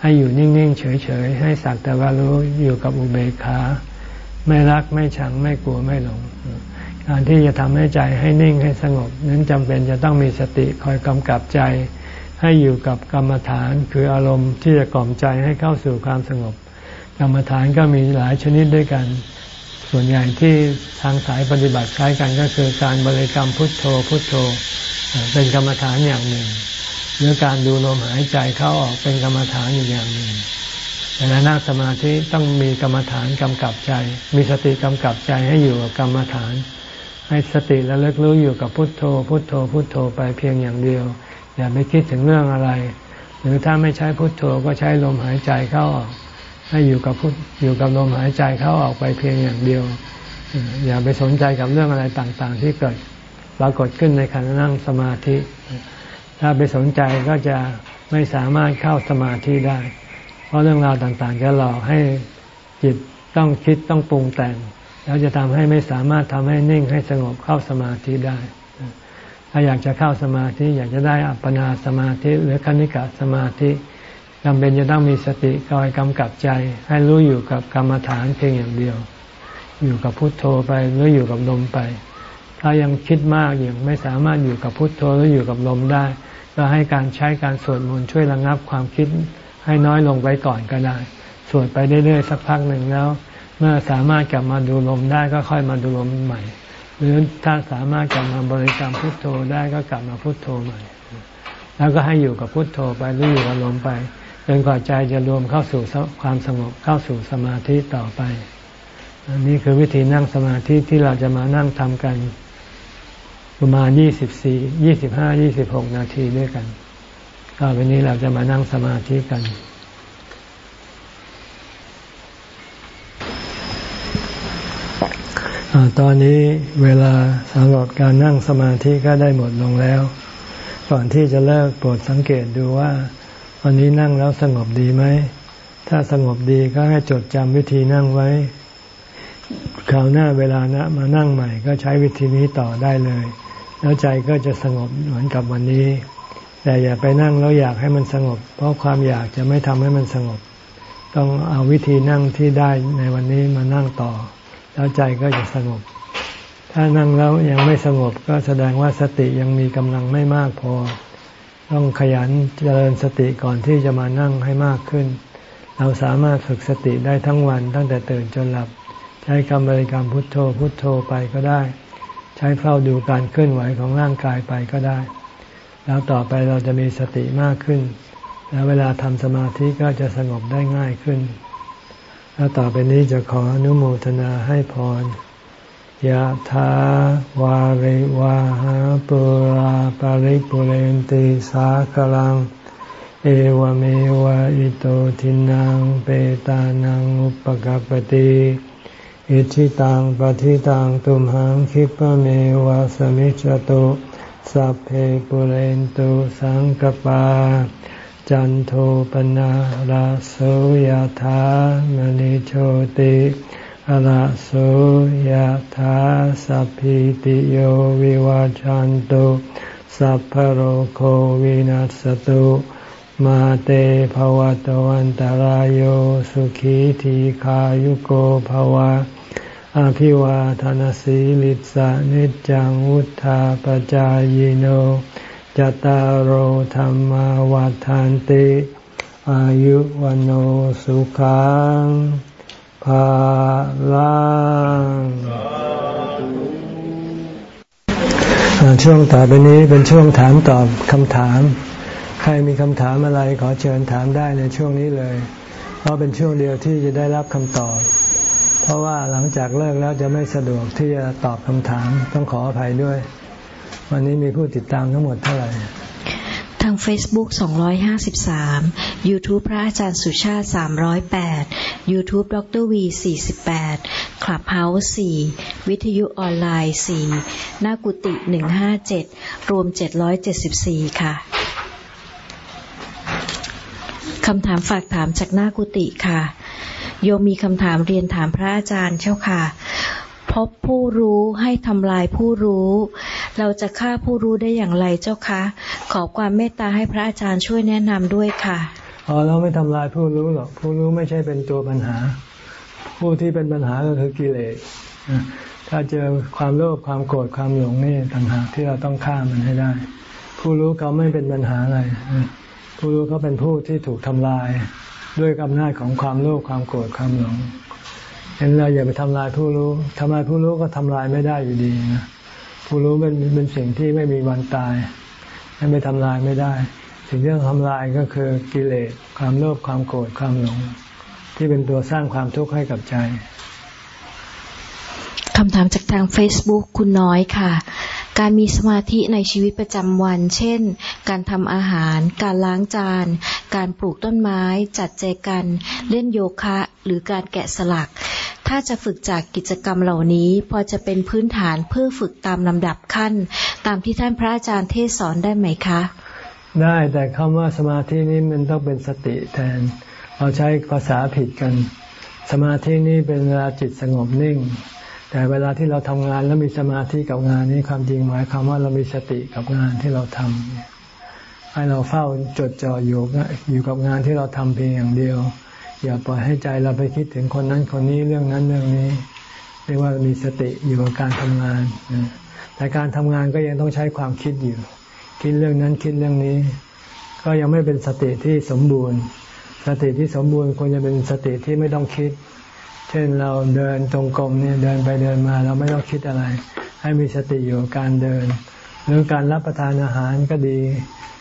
ให้อยู่นิ่งๆเฉยๆให้สักแต่ว่ารู้อยู่กับอุเบกขาไม่รักไม่ชังไม่กลัวไม่หลง การที่จะทำให้ใจให้นิ่งให้สงบ นั้นจำเป็นจะต้องมีสติคอยกำกับใจ ให้อยู่กับกรรมฐานคืออารมณ์ที่จะกล่อมใจให้เข้าสู่ความสงบ กรรมฐานก็มีหลายชนิดด้วยกัน ส่วนใหญ่ที่ทางสายปฏิบัติใช้กันก็คือการบริกรรมพุทโธพุทโธ เป็นกรรมฐานอย่างหนึ่งหรือการดูลมหายใจเข้าออกเป็นกรรมฐานอีกอย่างหนึ่งเวลานั่งสมาธิต้องมีกรรมฐานกำกับใจ มีสติกำกับใจให้อยู่กับกรรมฐาน ให้สติและเลิกรู้อยู่กับพุทโธ พุทโธพุทโธไปเพียงอย่างเดียว อย่าไปคิดถึงเรื่องอะไร หรือถ้าไม่ใช้พุทโธก็ใช้ลมหายใจเข้าออกให้อยู่กับพุทอยู่กับลมหายใจเข้าออกไปเพียงอย่างเดียว อย่าไปสนใจกับเรื่องอะไรต่างๆ ที่เกิดปรากฏขึ้นในขณะนั่งสมาธิ ถ้าไปสนใจก็จะไม่สามารถเข้าสมาธิได้ เพราะเรื่องราวต่างๆ จะหลอกให้จิตต้องคิดต้องปรุงแต่ง แล้วจะทำให้ไม่สามารถทำให้นิ่งให้สงบเข้าสมาธิได้ ถ้าอยากจะเข้าสมาธิอยากจะได้อัปปนาสมาธิหรือคณิกะสมาธิจำเป็นจะต้องมีสติคอยกำกับใจ ให้รู้อยู่กับกรรมฐานเพียงอย่างเดียว อยู่กับพุทโธไปหรืออยู่กับลมไป ถ้ายังคิดมากอย่างไม่สามารถอยู่กับพุทโธหรืออยู่กับลมได้ ก็ให้การใช้การสวดมนต์ช่วยระงับความคิดให้น้อยลงไปก่อนก็ได้สวดไปเรื่อยๆสักพักหนึ่งแล้ว เมื่อสามารถกลับมาดูลมได้ก็ค่อยมาดูลมใหม่ หรือถ้าสามารถกลับมาบริกรรมพุทโธได้ก็กลับมาพุทโธใหม่ แล้วก็ให้อยู่กับพุทโธไปหรืออยู่กับลมไปจนกว่าใจจะรวมเข้าสู่ความสงบเข้าสู่สมาธิต่อไป อันนี้คือวิธีนั่งสมาธิที่เราจะมานั่งทำกัน ประมาณยี่สิบสี่ยี่สิบห้ายี่สิบหกนาทีด้วยกันก็วันนี้เราจะมานั่งสมาธิกัน ตอนนี้เวลาสำหรับการนั่งสมาธิก็ได้หมดลงแล้ว ก่อนที่จะเลิกโปรดสังเกตดูว่าวันนี้นั่งแล้วสงบดีไหม ถ้าสงบดีก็ให้จดจำวิธีนั่งไว้คราวหน้าเวลานะมานั่งใหม่ก็ใช้วิธีนี้ต่อได้เลย แล้วใจก็จะสงบเหมือนกับวันนี้ แต่อย่าไปนั่งแล้วอยากให้มันสงบ เพราะความอยากจะไม่ทำให้มันสงบ ต้องเอาวิธีนั่งที่ได้ในวันนี้มานั่งต่อ แล้วใจก็จะสงบ ถ้านั่งแล้วยังไม่สงบก็แสดงว่าสติยังมีกำลังไม่มากพอ ต้องขยันเจริญสติก่อนที่จะมานั่งให้มากขึ้น เราสามารถฝึกสติได้ทั้งวันตั้งแต่ตื่นจนหลับ ใช้คำบริกรรมพุทโธพุทโธไปก็ได้ ใช้เฝ้าดูการเคลื่อนไหวของร่างกายไปก็ได้ แล้วต่อไปเราจะมีสติมากขึ้น แล้วเวลาทำสมาธิก็จะสงบได้ง่ายขึ้น แล้วต่อไปนี้จะขออนุโมทนาให้พรยะถาวาริวาหาปุราปาริปุเรนติสากลัง เอวเมวะอิโตทินังเปตานังอุปกปติอิชิตังปฏิตังตุมหังคิปะเมวะสมิจจตุสัพเพปุเรนตุสังกปา จันโทปนะราโสยธามณิโชติราโสยธาสัพพิติโยวิวาจันตุสัพพโรโควินัสตุมาเตภวะตวันตารโยสุขีทีขายุโกภวะ อภิวาทานสีลิสานิจังวุธาปจายโน จตารโหธรรมวาทานติ อายุวันโอสุขังภาลังช่วงต่อไปนี้เป็นช่วงถามตอบคำถาม ใครมีคำถามอะไรขอเชิญถามได้ในช่วงนี้เลย เพราะเป็นช่วงเดียวที่จะได้รับคำตอบ เพราะว่าหลังจากเลิกแล้วจะไม่สะดวกที่จะตอบคำถามต้องขออภัยด้วย วันนี้มีผู้ติดตามทั้งหมดเท่าไหร่ทาง Facebook 253 YouTube พระอาจารย์สุชาติ 308 YouTube ดร V 48 Clubhouse 4 วิทยุออนไลน์ 4 หน้ากุฏิ 157 รวม 774 ค่ะ คำถามฝากถามจากหน้ากุฏิค่ะ โยมมีคำถามเรียนถามพระอาจารย์เจ้าค่ะ พบผู้รู้ให้ทำลายผู้รู้ เราจะฆ่าผู้รู้ได้อย่างไรเจ้าคะ ขอความเมตตาให้พระอาจารย์ช่วยแนะนำด้วยค่ะอ๋อเราไม่ทำลายผู้รู้หรอกผู้รู้ไม่ใช่เป็นตัวปัญหา ผู้ที่เป็นปัญหาก็คือกิเลสถ้าเจอความโลภความโกรธความหลงนี่ต่างหากที่เราต้องฆ่ามันให้ได้ ผู้รู้เขาไม่เป็นปัญหาอะไรผู้รู้เขาเป็นผู้ที่ถูกทำลายด้วยอำนาจของความโลภความโกรธความหลงเห็นเราอย่าไปทำลายผู้รู้ทำลายผู้รู้ก็ทำลายไม่ได้อยู่ดีนะ ผู้รู้เป็นเป็นสิ่งที่ไม่มีวันตายให้ไม่ทำลายไม่ได้ สิ่งที่ต้องทำลายก็คือกิเลสความโลภความโกรธความหลง ที่เป็นตัวสร้างความทุกข์ให้กับใจคำถามจากทาง Facebook คุณน้อยค่ะ การมีสมาธิในชีวิตประจำวัน เช่น การทำอาหาร การล้างจาน การปลูกต้นไม้ จัดแจกัน เล่นโยคะ หรือการแกะสลัก ถ้าจะฝึกจากกิจกรรมเหล่านี้ พอจะเป็นพื้นฐานเพื่อฝึกตามลำดับขั้น ตามที่ท่านพระอาจารย์เทศสอนได้ไหมคะ ได้แต่คำว่าสมาธินี้มันต้องเป็นสติแทน เราใช้ภาษาผิดกัน สมาธินี้เป็นเวลาจิตสงบนิ่ง แต่เวลาที่เราทำงานแล้วมีสมาธิกับงานนี้ความจริงหมายความว่าเรามีสติกับงานที่เราทำให้เราเฝ้าจดจ่ออยู่อยู่กับงานที่เราทำเพียงอย่างเดียว อย่าปล่อยให้ใจเราไปคิดถึงคนนั้นคนนี้เรื่องนั้นเรื่องนี้ เรียกว่ามีสติอยู่กับการทำงาน แต่การทำงานก็ยังต้องใช้ความคิดอยู่ คิดเรื่องนั้นคิดเรื่องนี้ ก็ยังไม่เป็นสติที่สมบูรณ์ สติที่สมบูรณ์ควรจะเป็นสติที่ไม่ต้องคิด เช่นเราเดินตรงกรมเนี่ยเดินไปเดินมาเราไม่ต้องคิดอะไร ให้มีสติอยู่การเดิน หรือการรับประทานอาหารก็ดี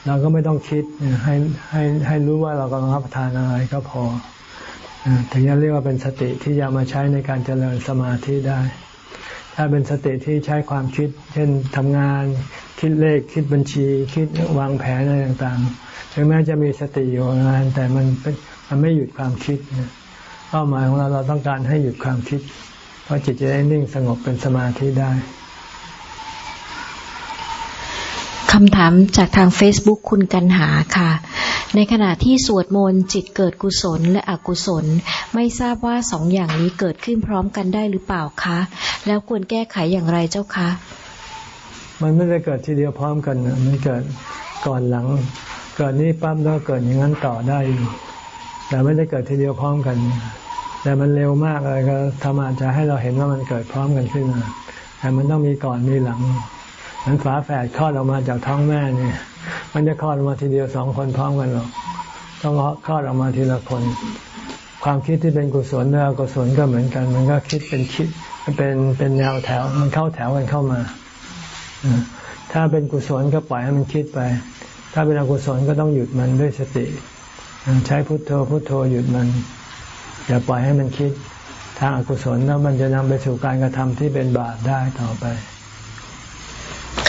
เราก็ไม่ต้องคิดให้ให้ให้รู้ว่าเรากำลังรับประทานอะไรก็พอ ถึงจะเรียกว่าเป็นสติที่จะมาใช้ในการเจริญสมาธิได้ ถ้าเป็นสติที่ใช้ความคิด เช่นทำงาน คิดเลขคิดบัญชี คิดวางแผนอะไรต่างๆ ถึงแม้จะมีสติอยู่งาน แต่มันมันไม่หยุดความคิดนเป้าหมายของเราเราต้องการให้หยุดความคิด เพราะจิตจะได้นิ่งสงบเป็นสมาธิได้คำถามจากทาง Facebook คุณกันหาค่ะ ในขณะที่สวดมนต์จิตเกิดกุศลและอกุศล ไม่ทราบว่าสองอย่างนี้เกิดขึ้นพร้อมกันได้หรือเปล่าคะ แล้วควรแก้ไขอย่างไรเจ้าคะ มันไม่ได้เกิดทีเดียวพร้อมกันมันเกิดก่อนหลัง เกิดนี้ปั๊บแล้วเกิดอย่างนั้นต่อได้ แต่ไม่ได้เกิดทีเดียวพร้อมกัน แต่มันเร็วมากเลยก็ทำอาจจะให้เราเห็นว่ามันเกิดพร้อมกันขึ้นมาแต่มันต้องมีก่อนมีหลัง เหมือนฝาแฝดคลอดออกมาจากท้องแม่เนี่ย มันจะคลอดออกมาทีเดียวสองคนพร้อมกันหรอกต้องคลอดออกมาทีละคน ความคิดที่เป็นกุศลและอกุศลก็เหมือนกัน มันก็คิดเป็นคิดเป็นเป็นแนวแถว มันเข้าแถวกันเข้ามาถถ้าเป็นกุศลก็ปล่อยให้มันคิดไป ถ้าเป็นอกุศลก็ต้องหยุดมันด้วยสติ ใช้พุทโธพุทโธหยุดมันอย่าปล่อยให้มันคิดทางอกุศลแล้วมันจะนำไปสู่การกระทำที่เป็นบาปได้ต่อไป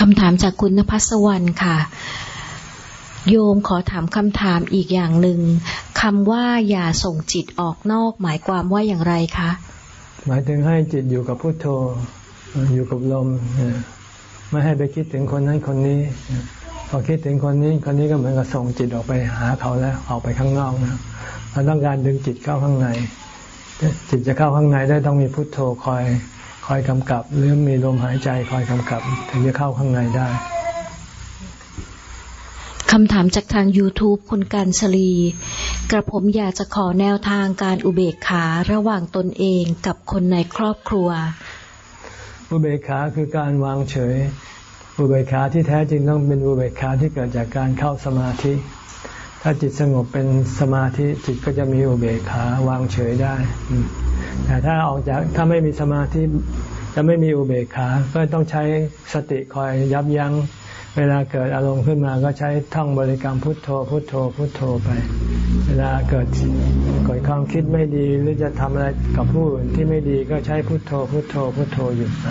คำถามจากคุณนภัสวรรณค่ะ โยมขอถามคำถามอีกอย่างหนึ่งคำว่าอย่าส่งจิตออกนอกหมายความว่าอย่างไรคะ หมายถึงให้จิตอยู่กับพุทโธ อยู่กับลม ไม่ให้ไปคิดถึงคนนั้นคนนี้ พอคิดถึงคนนี้คนนี้ก็เหมือนกับส่งจิตออกไปหาเขาแล้วออกไปข้างนอกนะเราต้องการดึงจิตเข้าข้างใน จิตจะเข้าข้างในได้ต้องมีพุทโธคอย คอยกำกับ หรือมีลมหายใจคอยกำกับ ถึงจะเข้าข้างในได้คำถามจากทาง YouTube คุณการศลี กระผมอยากจะขอแนวทางการอุเบกขาระหว่างตนเองกับคนในครอบครัว อุเบกขาคือการวางเฉย อุเบกขาที่แท้จริงต้องเป็นอุเบกขาที่เกิดจากการเข้าสมาธิ ถ้าจิตสงบเป็นสมาธิจิตก็จะมีอุเบกขาวางเฉยได้ แต่ถ้าออกจากถ้าไม่มีสมาธิจะไม่มีอุเบกขา ก็ต้องใช้สติคอยยับยัง้ง เวลาเกิดอารมณ์ขึ้นมาก็ใช้ท่องบริกรรมพุทโธ พุทโธ พุทโธไป เวลาเกิดเกิดความคิดไม่ดีหรือจะทำอะไรกับผู้อื่นที่ไม่ดีก็ใช้พุทโธ พุทโธ พุทโธหยุดไป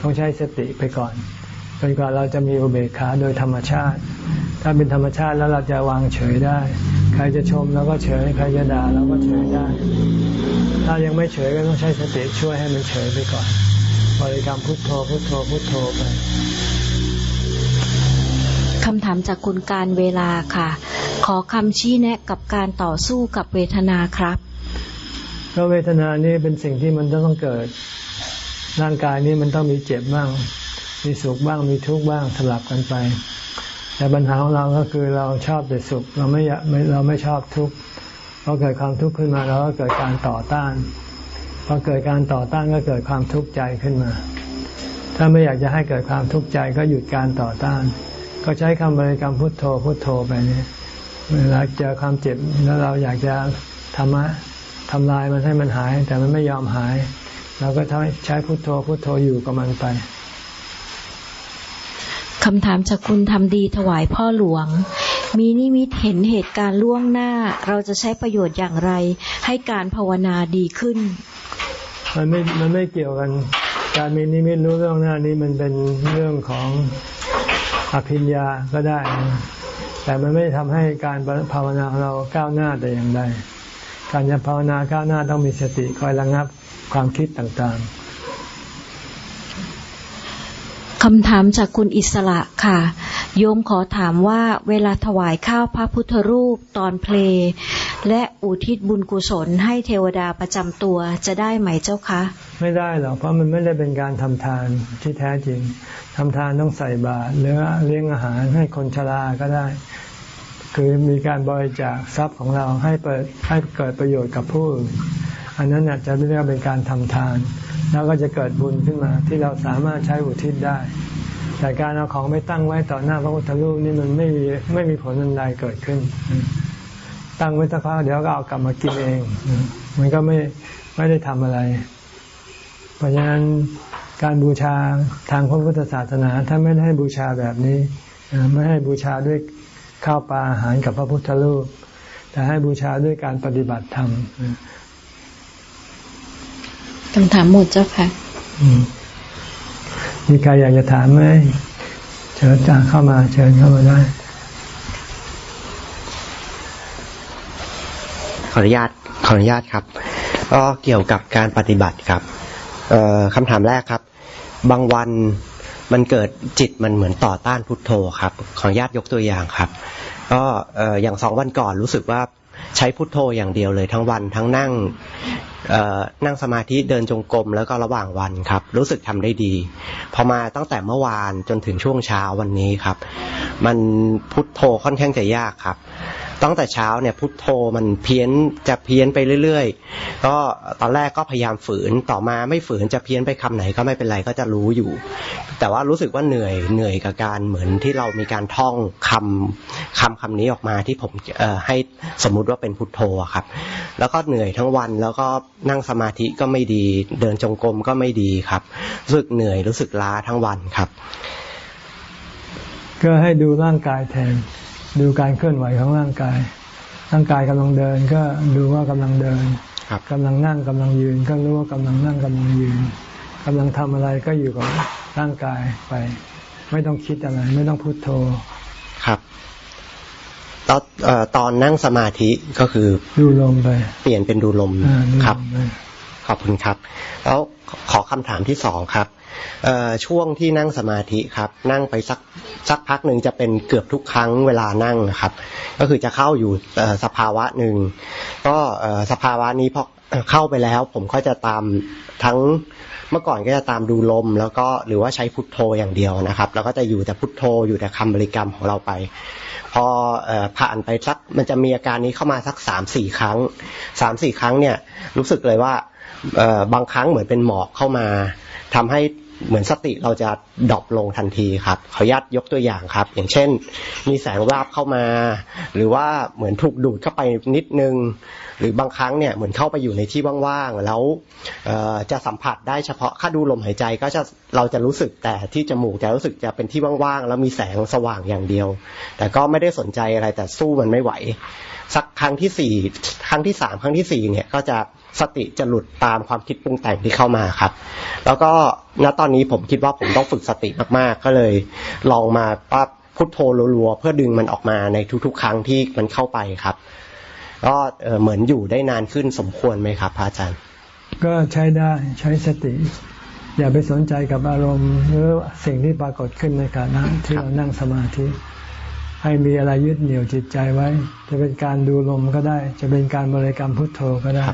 ต้องใช้สติไปก่อนจนกว่าเราจะมีอุเบกขาโดยธรรมชาติ ถ้าเป็นธรรมชาติแล้วเราจะวางเฉยได้ ใครจะชมเราก็เฉย ใครจะด่าเราก็เฉยได้ ถ้ายังไม่เฉยก็ต้องใช้สติช่วยให้มันเฉยไปก่อน บริกรรมพุทโธพุทโธพุทโธไปคำถามจากคุณการเวลาค่ะ ขอคำชี้แนะกับการต่อสู้กับเวทนาครับก็เวทนานี้เป็นสิ่งที่มันต้องเกิด ร่างกายนี้มันต้องมีเจ็บบ้าง มีสุขบ้าง มีทุกข์บ้างสลับกันไป แต่ปัญหาของเราก็คือเราชอบแต่สุข เราไม่อยากเราไม่ชอบทุกข์ พอเกิดความทุกข์ขึ้นมาเราก็เกิดการต่อต้านพอเกิดการต่อต้านก็เกิดความทุกข์ใจขึ้นมา ถ้าไม่อยากจะให้เกิดความทุกข์ใจก็หยุดการต่อต้าน ก็ใช้คำบริกรรมพุทโธพุทโธไปเนี่ยเวลาเจอความเจ็บแล้วเราอยากจะทำะทำลายมันให้มันหาย แต่มันไม่ยอมหาย เราก็ใช้พุทโธพุทโธอยู่กับมันไปคำถามจากคุณทำดีถวายพ่อหลวง มีนิมิตเห็นเหตุการณ์ล่วงหน้า เราจะใช้ประโยชน์อย่างไร ให้การภาวนาดีขึ้น มันไม่มันไม่เกี่ยวกัน การมีนิมิตรู้เรื่องหน้านี้มันเป็นเรื่องของอภิญญาก็ได้ แต่มันไม่ทำให้การภาวนาของเราก้าวหน้าแต่อย่างใดการจะภาวนาก้าวหน้าต้องมีสติคอยระงับความคิดต่างๆคำถามจากคุณอิสระค่ะ โยมขอถามว่าเวลาถวายข้าวพระพุทธรูปตอนเพล และอุทิศบุญกุศลให้เทวดาประจำตัวจะได้ไหมเจ้าคะ ไม่ได้หรอกเพราะมันไม่ได้เป็นการทำทานที่แท้จริงทำทานต้องใส่บาตรหรือเลี้ยงอาหารให้คนชราก็ได้ คือมีการบริจาคทรัพย์ของเราให้เปิดให้เกิดประโยชน์กับผู้อันนั้นจะเรียกเป็นการทำทาน แล้วก็จะเกิดบุญขึ้นมาที่เราสามารถใช้อุทิศได้ แต่การเอาของไม่ตั้งไว้ต่อหน้าพระพุทธรูปนี่มันไม่มีไม่มีผลอันใดเกิดขึ้น ตั้งไว้สักพักเดี๋ยวก็เอากลับมากินเอง มันก็ไม่ไม่ได้ทำอะไร เพราะฉะนั้นการบูชาทางพระพุทธศาสนาถ้าไม่ได้ให้บูชาแบบนี้ไม่ให้บูชาด้วยข้าวปลาอาหารกับพระพุทธรูป แต่ให้บูชาด้วยการปฏิบัติธรรมคำถามหมดเจ้าค่ะ มีใครอยากจะถามไหมเชิญจากเข้ามา เชิญเข้ามาได้ ขออนุญาตขออนุญาตครับก็เกี่ยวกับการปฏิบัติครับคำถามแรกครับ บางวันมันเกิดจิตมันเหมือนต่อต้านพุทโธครับ ขออนุญาตยกตัวอย่างครับ ก็อย่างสองวันก่อนรู้สึกว่า ใช้พุทโธอย่างเดียวเลยทั้งวันทั้งนั่งนั่งสมาธิเดินจงกรมแล้วก็ระหว่างวันครับ รู้สึกทำได้ดี พอมาตั้งแต่เมื่อวานจนถึงช่วงเช้าวันนี้ครับ มันพุทโธค่อนข้างจะยากครับ ตั้งแต่เช้าเนี่ยพุทโธมันเพี้ยนจะเพี้ยนไปเรื่อยๆ ก็ตอนแรกก็พยายามฝืนต่อมาไม่ฝืนจะเพี้ยนไปคำไหนก็ไม่เป็นไรก็จะรู้อยู่ แต่ว่ารู้สึกว่าเหนื่อยเหนื่อยกับการเหมือนที่เรามีการท่องคำคำคำนี้ออกมาที่ผมให้สมมุติว่าเป็นพุทโธครับ แล้วก็เหนื่อยทั้งวันแล้วก็นั่งสมาธิก็ไม่ดีเดินจงกรมก็ไม่ดีครับรู้สึกเหนื่อยรู้สึกล้าทั้งวันครับ ก็ให้ดูร่างกายแทน ดูการเคลื่อนไหวของร่างกาย ร่างกายกำลังเดินก็ดูว่ากำลังเดินกำลังนั่งกำลังยืน ก็รู้ว่ากำลังนั่งกำลังยืนกำลังทำอะไรก็อยู่กับร่างกายไป ไม่ต้องคิดอะไร ไม่ต้องพุโทโธครับตอนตอนนั่งสมาธิก็คือดูลมไป เปลี่ยนเป็นดูลมครับ ขอบคุณครับ แล้วขอคำถามที่สองครับ ช่วงที่นั่งสมาธิครับ นั่งไปสักสักพักหนึ่งจะเป็นเกือบทุกครั้งเวลานั่งนะครับ ก็คือจะเข้าอยู่สภาวะหนึ่งก็สภาวะนี้พอเข้าไปแล้ว ผมก็จะตามทั้งเมื่อก่อนก็จะตามดูลม แล้วก็หรือว่าใช้พุทโธอย่างเดียวนะครับ แล้วก็จะอยู่แต่พุทโธอยู่แต่คำบริกรรมของเราไป พอผ่านไปสักมันจะมีอาการนี้เข้ามาสักสามสี่ครั้งสามสี่ครั้งเนี่ยรู้สึกเลยว่าบางครั้งเหมือนเป็นหมอกเข้ามาทำให้ เหมือนสติเราจะดรอปลงทันทีครับขออนุญาตยกตัวอย่างครับ อย่างเช่น มีแสงวาบเข้ามา หรือว่าเหมือนถูกดูดเข้าไปนิดนึง หรือบางครั้งเนี่ยเหมือนเข้าไปอยู่ในที่ว่างๆแล้วจะสัมผัสได้เฉพาะค่าดูลมหายใจก็จะเราจะรู้สึกแต่ที่จมูกจะรู้สึกจะเป็นที่ว่างๆแล้วมีแสงสว่างอย่างเดียว แต่ก็ไม่ได้สนใจอะไรแต่สู้มันไม่ไหว สักครั้งที่สี่ครั้งที่สามครั้งที่สี่เนี่ยก็จะ สติจะหลุดตามความคิดปรุงแต่งที่เข้ามาครับ แล้วก็ณตอนนี้ผมคิดว่าผมต้องฝึกสติมากๆ ก็เลย ลองมาปั๊บพุทโธรัวๆเพื่อดึงมันออกมาในทุกๆ ครั้งที่มันเข้าไปครับ ก็เหมือนอยู่ได้นานขึ้นสมควรไหมครับพระอาจารย์ ก็ใช้ได้ใช้สติ อย่าไปสนใจกับอารมณ์หรือสิ่งที่ปรากฏขึ้นในขณะที่เรานั่งสมาธิให้มีอะไรยึดเหนี่ยวจิตใจไว้ จะเป็นการดูลมก็ได้ จะเป็นการบริกรรมพุทโธก็ได้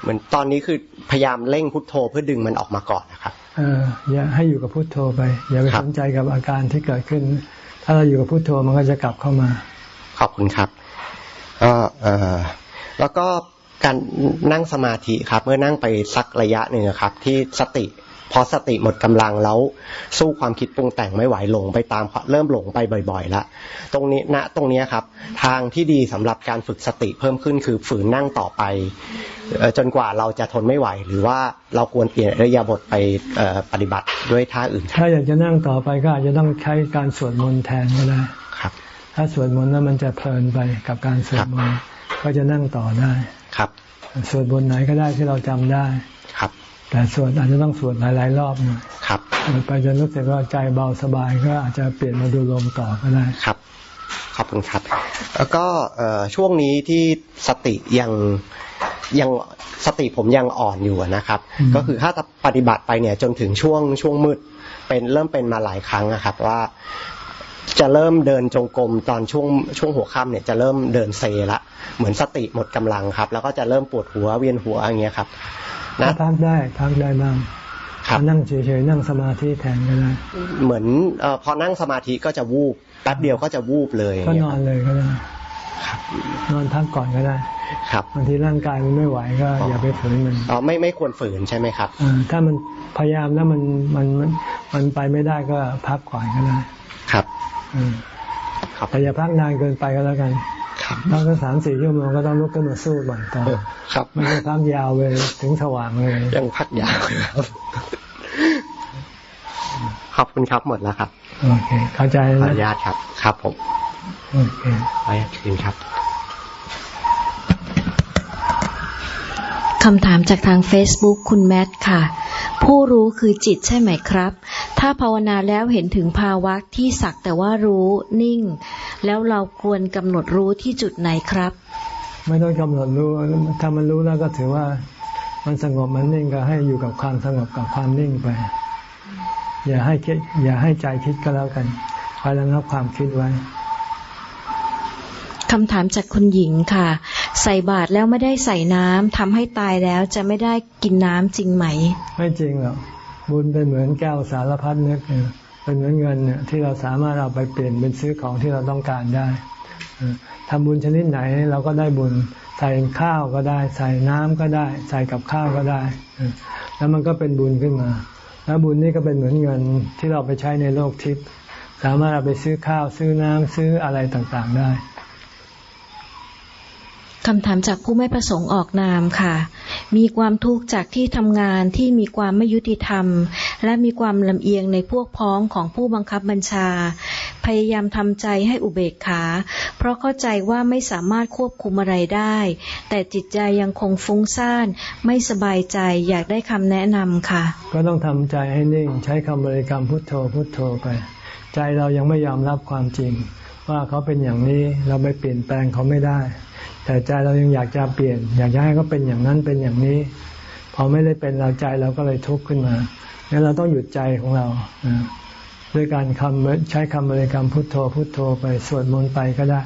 เหมือนตอนนี้คือพยายามเร่งพุทโธเพื่อดึงมันออกมาก่อนนะครับเอออย่าให้อยู่กับพุทโธไป อย่าไปสนใจกับอาการที่เกิดขึ้น ถ้าเราอยู่กับพุทโธมันก็จะกลับเข้ามา ขอบคุณครับก็เออแล้วก็การนั่งสมาธิครับ เมื่อนั่งไปสักระยะหนึ่งครับ ที่สติ พอสติหมดกำลังแล้วสู้ความคิดปรุงแต่งไม่ไหวหลงไปตามเริ่มหลงไปบ่อยๆละตรงนี้ณตรงนี้ครับ ทางที่ดีสำหรับการฝึกสติเพิ่มขึ้นคือฝืนนั่งต่อไป จนกว่าเราจะทนไม่ไหว หรือว่าเราควรเปลี่ยนระยะบทไปปฏิบัติด้วยท่าอื่น ถ้าอยากจะนั่งต่อไปก็อาจจะต้องใช้การสวดมนต์แทนก็ได้ครับ ถ้าสวดมนต์แล้วมันจะเพลินไปกับการสวดมนต์ก็จะนั่งต่อได้ครับสวดบนไหนก็ได้ที่เราจำได้ครับ แต่สวดอาจจะต้องสวดหลาย ๆ รอบหน่อยครับไปจนรู้สึกว่าใจเบาสบายก็อาจจะเปลี่ยนมาดูลมต่อก็ได้ครับขอบคุณครับ แล้วก็ช่วงนี้ที่สติยังยังสติผมยังอ่อนอยู่นะครับ ก็คือถ้าปฏิบัติไปเนี่ยจนถึงช่วงช่วงมืดเป็นเริ่มเป็นมาหลายครั้งนะครับ ว่าจะเริ่มเดินจงกรมตอนช่วงช่วงหัวค่ำเนี่ยจะเริ่มเดินเซละเหมือนสติหมดกำลังครับ แล้วก็จะเริ่มปวดหัวเวียนหัวอย่างเงี้ยครับ นะพักได้พักได้บ้างนั่งเฉยๆนั่งสมาธิแทนก็ได้เหมือนอพอนั่งสมาธิก็จะวูบแป๊บเดียวก็จะวูบเลยก็นอนเลยก็ได้นอนพักก่อนก็ได้ครับบางทีร่างกายมันไม่ไหวก็อย่าไปฝืนมันอ๋อไม่ไม่ควรฝืนใช่ไหมครับอถ้ามันพยายามแล้วมันมันมันมันไปไม่ได้ก็พักก่อนก็ได้ครับครับแต่อย่าพักนานเกินไปก็แล้วกัน พักสักสามสี่ชั่วโมงก็ต้องลุกขึ้นมาสู้บ่อยต่อครับไม่ใช่พักยาวเลยถึงสว่างเลยยังพักยาวครับขอบคุณครับหมดแล้วครับโอเคเข้าใจขออนุญาตครับ ครับผมโอเคไปคืนครับ คำถามจากทาง Facebook คุณแมทค่ะ ผู้รู้คือจิตใช่ไหมครับ ถ้าภาวนาแล้วเห็นถึงภาวะที่สักแต่ว่ารู้นิ่ง แล้วเราควรกำหนดรู้ที่จุดไหนครับ ไม่ต้องกำหนดรู้ถ้ามันรู้แล้วก็ถือว่ามันสงบมันนิ่งก็ให้อยู่กับความสงบกับความนิ่งไป อย่าให้คิดอย่าให้ใจคิดก็แล้วกันคอยระงับความคิดไว้คำถามจากคุณหญิงค่ะ ใส่บาตรแล้วไม่ได้ใส่น้ำทำให้ตายแล้วจะไม่ได้กินน้ำจริงไหม ไม่จริงหรอกบุญเป็นเหมือนแก้วสารพัดนึกเป็นเหมือนเงินเนี่ยที่เราสามารถเอาไปเปลี่ยนเป็นซื้อของที่เราต้องการได้ทำบุญชนิดไหนเราก็ได้บุญใส่ข้าวก็ได้ ใส่น้ำก็ได้ ใส่กับข้าวก็ได้ แล้วมันก็เป็นบุญขึ้นมา แล้วบุญนี่ก็เป็นเหมือนเงินที่เราไปใช้ในโลกทิพย์สามารถเอาไปซื้อข้าวซื้อน้ำซื้ออะไรต่างๆได้ คำถามจากผู้ไม่ประสงค์ออกนามค่ะ มีความทุกข์จากที่ทำงานที่มีความไม่ยุติธรรม และมีความลำเอียงในพวกพ้องของผู้บังคับบัญชา พยายามทำใจให้อุเบกขา เพราะเข้าใจว่าไม่สามารถควบคุมอะไรได้ แต่จิตใจยังคงฟุ้งซ่านไม่สบายใจอยากได้คำแนะนำค่ะ ก็ต้องทำใจให้นิ่งใช้คำบริกรรมพุทโธพุทโธไป ใจเรายังไม่ยอมรับความจริง ว่าเขาเป็นอย่างนี้เราไปเปลี่ยนแปลงเขาไม่ได้ แต่ใจเรายังอยากจะเปลี่ยน อยากจะให้เขาเป็นอย่างนั้นเป็นอย่างนี้ พอไม่ได้เป็นเราใจเราก็เลยทุกข์ขึ้นมางั้นเราต้องหยุดใจของเราด้วยการคำใช้คำบริกรรมพุทโธพุทโธไปสวดมนต์ไปก็ได้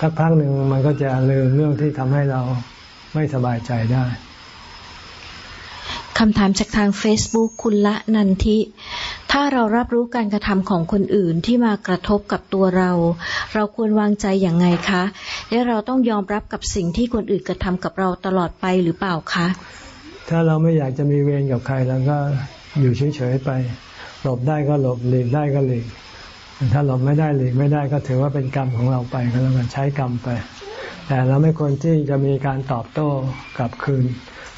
สักพักหนึ่งมันก็จะลืมเรื่องที่ทำให้เราไม่สบายใจได้ คำถามจากทาง Facebook คุณละนันทิ ถ้าเรารับรู้การกระทำของคนอื่นที่มากระทบกับตัวเรา เราควรวางใจอย่างไงคะ และเราต้องยอมรับกับสิ่งที่คนอื่นกระทำกับเราตลอดไปหรือเปล่าคะ ถ้าเราไม่อยากจะมีเวรกับใครแล้วก็อยู่เฉยๆไป หลบได้ก็หลบหลีกได้ก็หลีก ถ้าหลบไม่ได้หลีกไม่ได้ก็ถือว่าเป็นกรรมของเราไปก็แล้วกันใช้กรรมไป แต่เราไม่ควรที่จะมีการตอบโต้กลับคืน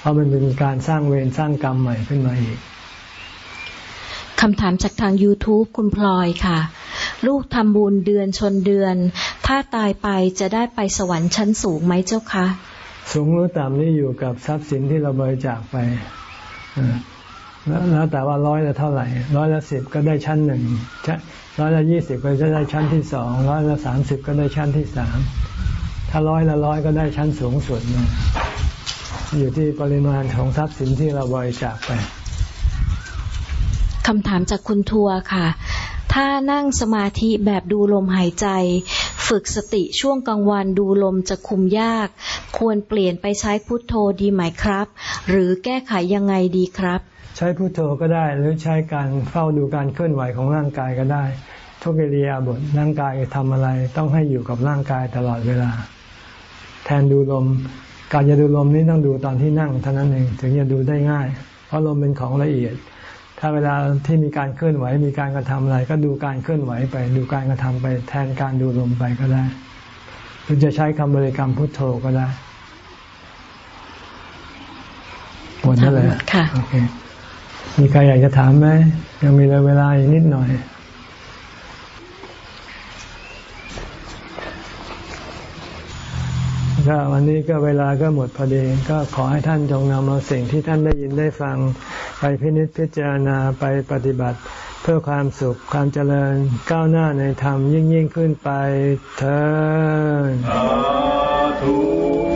เพราะมันเป็นการสร้างเวรสร้างกรรมใหม่ขึ้นมาอีกคำถามจากทาง YouTube คุณพลอยค่ะ ลูกทำบุญเดือนชนเดือน ถ้าตายไปจะได้ไปสวรรค์ชั้นสูงไหมเจ้าคะ สูงหรือต่ำนี่อยู่กับทรัพย์สินที่เราบริจาคไปแล้วแต่ว่าร้อยละเท่าไหร่ ร้อยละสิบก็ได้ชั้นหนึ่งร้อยละยี่สิบก็จะได้ชั้นที่สองร้อยละสามสิบก็ได้ชั้นที่สามถ้าร้อยละร้อยก็ได้ชั้นสูงสุดนะ อยู่ที่ปริมาณของทรัพย์สินที่เราบริจาคไปคำถามจากคุณทัวร์ค่ะ ถ้านั่งสมาธิแบบดูลมหายใจ ฝึกสติช่วงกลางวันดูลมจะคุมยาก ควรเปลี่ยนไปใช้พุทโธดีไหมครับ หรือแก้ไขยังไงดีครับ ใช้พุโทโธก็ได้หรือใช้การเฝ้าดูการเคลื่อนไหวของร่างกายก็ได้ ทุกเรียบทร่างกายทำอะไรต้องให้อยู่กับร่างกายตลอดเวลา แทนดูลม การจะดูลมนี่ต้องดูตอนที่นั่งเท่านั้นเองถึงจะดูได้ง่าย เพราะลมเป็นของละเอียด ถ้าเวลาที่มีการเคลื่อนไหวมีการกระทำอะไร ก็ดูการเคลื่อนไหวไป ดูการกระทำไป แทนการดูลมไปก็ได้หรือจะใช้คำบริกรรมพุทโธก็ได้หมดแล้วเลยค่ะโอเคมีใครอยากจะถามไหมยังมีเวลาอีกนิดหน่อย ก็วันนี้ก็เวลาก็หมดพอดี ก็ขอให้ท่านจงนำเอาสิ่งที่ท่านได้ยินได้ฟัง ไปพินิจพิจารณาไปปฏิบัติ เพื่อความสุขความเจริญก้าวหน้าในธรรมยิ่งยิ่งขึ้นไปเถิด